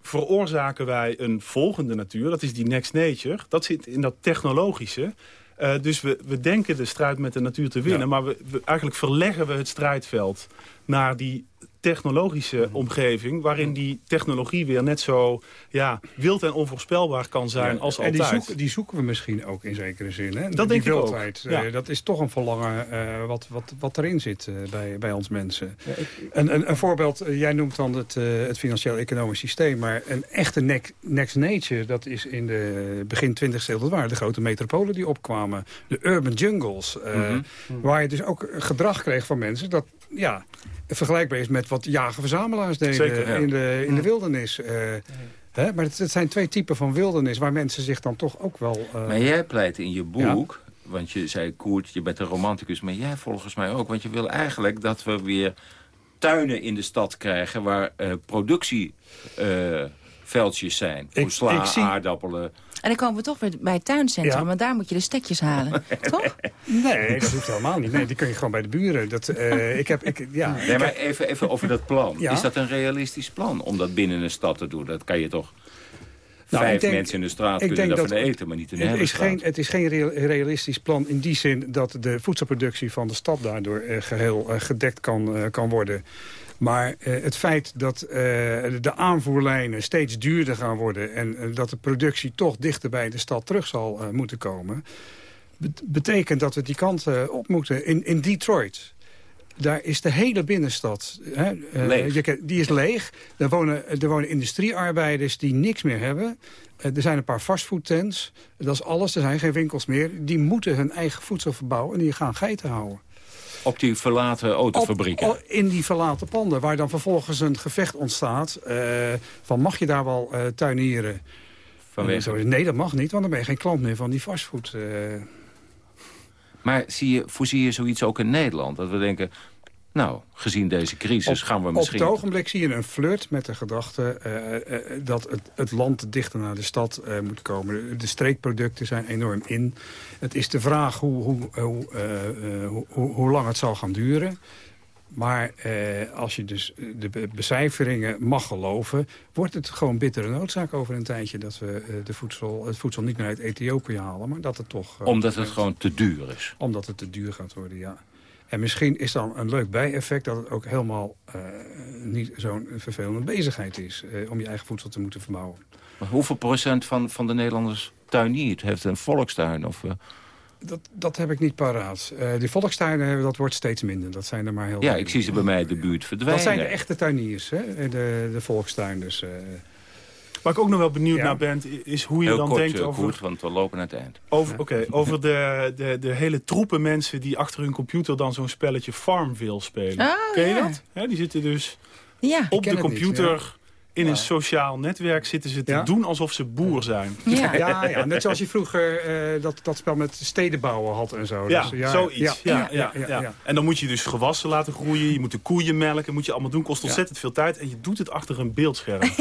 veroorzaken wij een volgende natuur. Dat is die next nature. Dat zit in dat technologische. Eh, dus we, we denken de strijd met de natuur te winnen. Maar we, we- eigenlijk verleggen we het strijdveld naar die technologische omgeving... waarin die technologie weer net zo ja, wild en onvoorspelbaar kan zijn als en altijd. die zoeken, die zoeken we misschien ook in zekere zin. Hè? Dat die denk ik ook, ja. eh, dat is toch een verlangen eh, wat, wat, wat erin zit eh, bij, bij ons mensen. een, een, een voorbeeld, jij noemt dan het, eh, het financieel-economisch systeem... maar een echte ne- next nature, dat is in de begin 20e eeuw... dat waren de grote metropolen die opkwamen. De urban jungles, eh, Mhm. waar je dus ook gedrag kreeg van mensen... dat ja, vergelijkbaar is met wat jagen-verzamelaars deden Zeker, ja. in, de, in de wildernis... eh, Hè? Maar het, het zijn twee typen van wildernis waar mensen zich dan toch ook wel... eh, Maar jij pleit in je boek, want je zei Koert, je bent een romanticus... maar jij volgens mij ook, want je wil eigenlijk dat we weer tuinen in de stad krijgen... waar eh, productieveldjes zijn. Voor sla, ik zie- aardappelen. En dan komen we toch weer bij het tuincentrum, Ja. want daar moet je de stekjes halen. toch? Nee, dat hoeft helemaal niet. Nee, die kun je gewoon bij de buren. Dat, eh, ik heb, ik, ja, Nee, maar even, even over dat plan. Ja. Is dat een realistisch plan om dat binnen een stad te doen? Dat kan je toch... Nou, Vijf denk- mensen in de straat kunnen daarvan dat- eten, maar niet in de het hele is, straat. geen, het is geen real- realistisch plan in die zin dat de voedselproductie van de stad daardoor eh, geheel eh, gedekt kan, kan worden. Maar eh, het feit dat eh, de aanvoerlijnen steeds duurder gaan worden... en eh, dat de productie toch dichter bij de stad terug zal moeten komen... bet- betekent dat we die kant op moeten. In, in Detroit, daar is de hele binnenstad. Hè, je die is leeg. Er wonen, er wonen industriearbeiders die niks meer hebben. Er zijn een paar fastfoodtents. Dat is alles. Er zijn geen winkels meer. Die moeten hun eigen voedsel verbouwen en die gaan geiten houden. Op die verlaten autofabrieken. Op- in die verlaten panden, waar dan vervolgens een gevecht ontstaat... eh, van mag je daar wel eh, tuinieren? Vanwege- nee, dat mag niet, want dan ben je geen klant meer van die fastfood. eh. Maar zie je, voorzie je zoiets ook in Nederland? Dat we denken, nou, gezien deze crisis gaan we misschien... Op het ogenblik zie je een flirt met de gedachte eh, eh, dat het, het land dichter naar de stad eh, moet komen. De, streekproducten zijn enorm in. Het is de vraag hoe, hoe, hoe, lang het zal gaan duren. Maar als je dus de be- becijferingen mag geloven... wordt het gewoon bittere noodzaak over een tijdje... dat we de voedsel, het voedsel niet meer uit Ethiopië halen... maar dat het toch... Omdat het gewoon te duur is. omdat het te duur gaat worden, ja. En misschien is dan een leuk bijeffect dat het ook helemaal eh, niet zo'n vervelende bezigheid is... eh, om je eigen voedsel te moeten verbouwen. Maar hoeveel procent van, van de Nederlanders tuiniert? Heeft een volkstuin? Of, eh, Dat, dat heb ik niet paraat. Eh die volkstuinen, dat wordt steeds minder. Dat zijn er maar heel ja, weinig. ik zie ze bij mij in de buurt verdwijnen. Dat zijn de echte tuiniers, hè? De, de volkstuinders. Waar ik ook nog wel benieuwd Ja. naar ben, is hoe je Heel dan kort, denkt eh, over... Koert, want we lopen naar het eind. Over, oké, over de, de, de hele troepen mensen die achter hun computer dan zo'n spelletje Farmville spelen. Oh, Ken je ja. dat? Hè, die zitten dus Ja. op de computer in een sociaal netwerk zitten ze te Ja. doen alsof ze boer zijn. Ja. Ja, ja, net zoals je vroeger eh, dat, dat spel met steden bouwen had en zo. Ja, Dus, zoiets. Ja, ja, ja, ja, ja. En dan moet je dus gewassen laten groeien. Je moet de koeien melken. moet je allemaal doen. Kost ontzettend veel tijd. En je doet het achter een beeldscherm.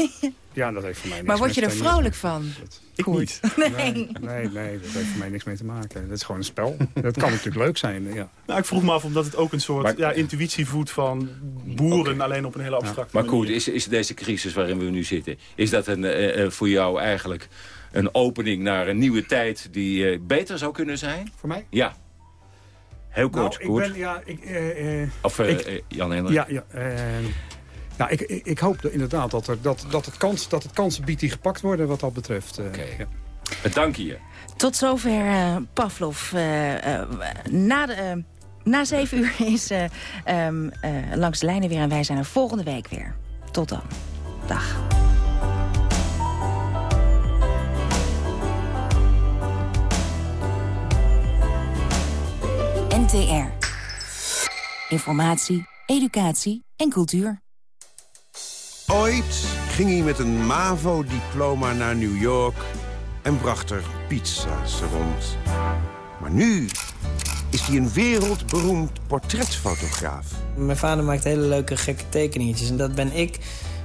Ja, dat heeft voor mij Maar word je er vrolijk van? Ik niet. Nee. Nee, nee, nee, dat heeft voor mij niks mee te maken. Dat is gewoon een spel. Dat kan natuurlijk leuk zijn, ja. Nou, ik vroeg me af omdat het ook een soort Maar- ja, intuïtie voedt van boeren. Alleen op een hele abstracte Maar manier. Koert, is, is deze crisis waarin we nu zitten... is dat een, eh, eh, voor jou eigenlijk een opening naar een nieuwe tijd... die eh, beter zou kunnen zijn? Voor mij? Ja. Heel kort, Nou, ik Koert. ben, ja, ik, eh, eh, Of ik- eh, Jan-Hendrik. Ja, ja. Ja ik, ik, ik hoop dat inderdaad dat, er, dat, dat, het kans, dat het kansen biedt die gepakt worden wat dat betreft. eh, ja. Bedank je. Tot zover eh, Pavlov. Eh, na, de, na zeven uur is eh, ehm, eh, Langs de Lijnen weer en wij zijn er volgende week weer. Tot dan. Dag. NTR. Informatie, educatie en cultuur. Ooit ging hij met een MAVO-diploma naar New York en bracht er pizza's rond. Maar nu is hij een wereldberoemd portretfotograaf. Mijn vader maakt hele leuke gekke tekeningetjes. En dat ben ik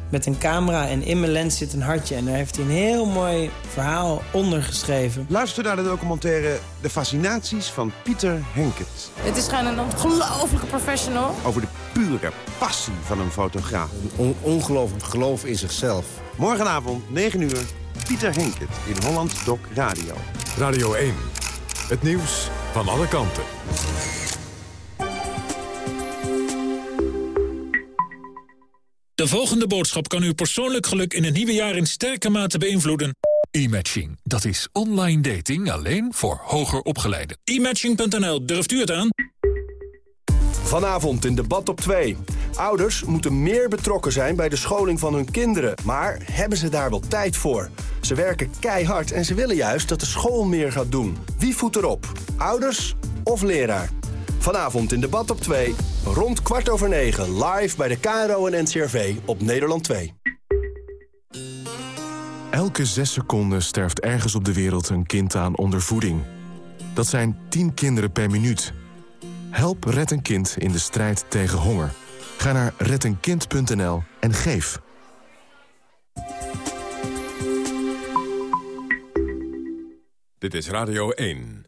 met een camera en in mijn lens zit een hartje. En daar heeft hij een heel mooi verhaal onder geschreven. Luister naar de documentaire De Fascinaties van Pieter Henket. Het is gewoon een ongelofelijke professional. Over de pure passie van een fotograaf. Een ongelooflijk geloof in zichzelf. Morgenavond, 9 uur, Pieter Henket in Holland Doc Radio. Radio 1. Het nieuws van alle kanten. De volgende boodschap kan uw persoonlijk geluk in het nieuwe jaar in sterke mate beïnvloeden. E-matching, dat is online dating alleen voor hoger opgeleiden. E-matching.nl, durft u het aan? Vanavond in debat op 2. Ouders moeten meer betrokken zijn bij de scholing van hun kinderen. Maar hebben ze daar wel tijd voor? Ze werken keihard en ze willen juist dat de school meer gaat doen. Wie voet erop? Ouders of leraar? Vanavond in debat op 2, rond kwart over 9, live bij de KRO en NCRV op Nederland 2. Elke zes seconden sterft ergens op de wereld een kind aan ondervoeding. Dat zijn 10 kinderen per minuut. Help Red een Kind in de strijd tegen honger. Ga naar reddenkind.nl en geef. Dit is Radio 1.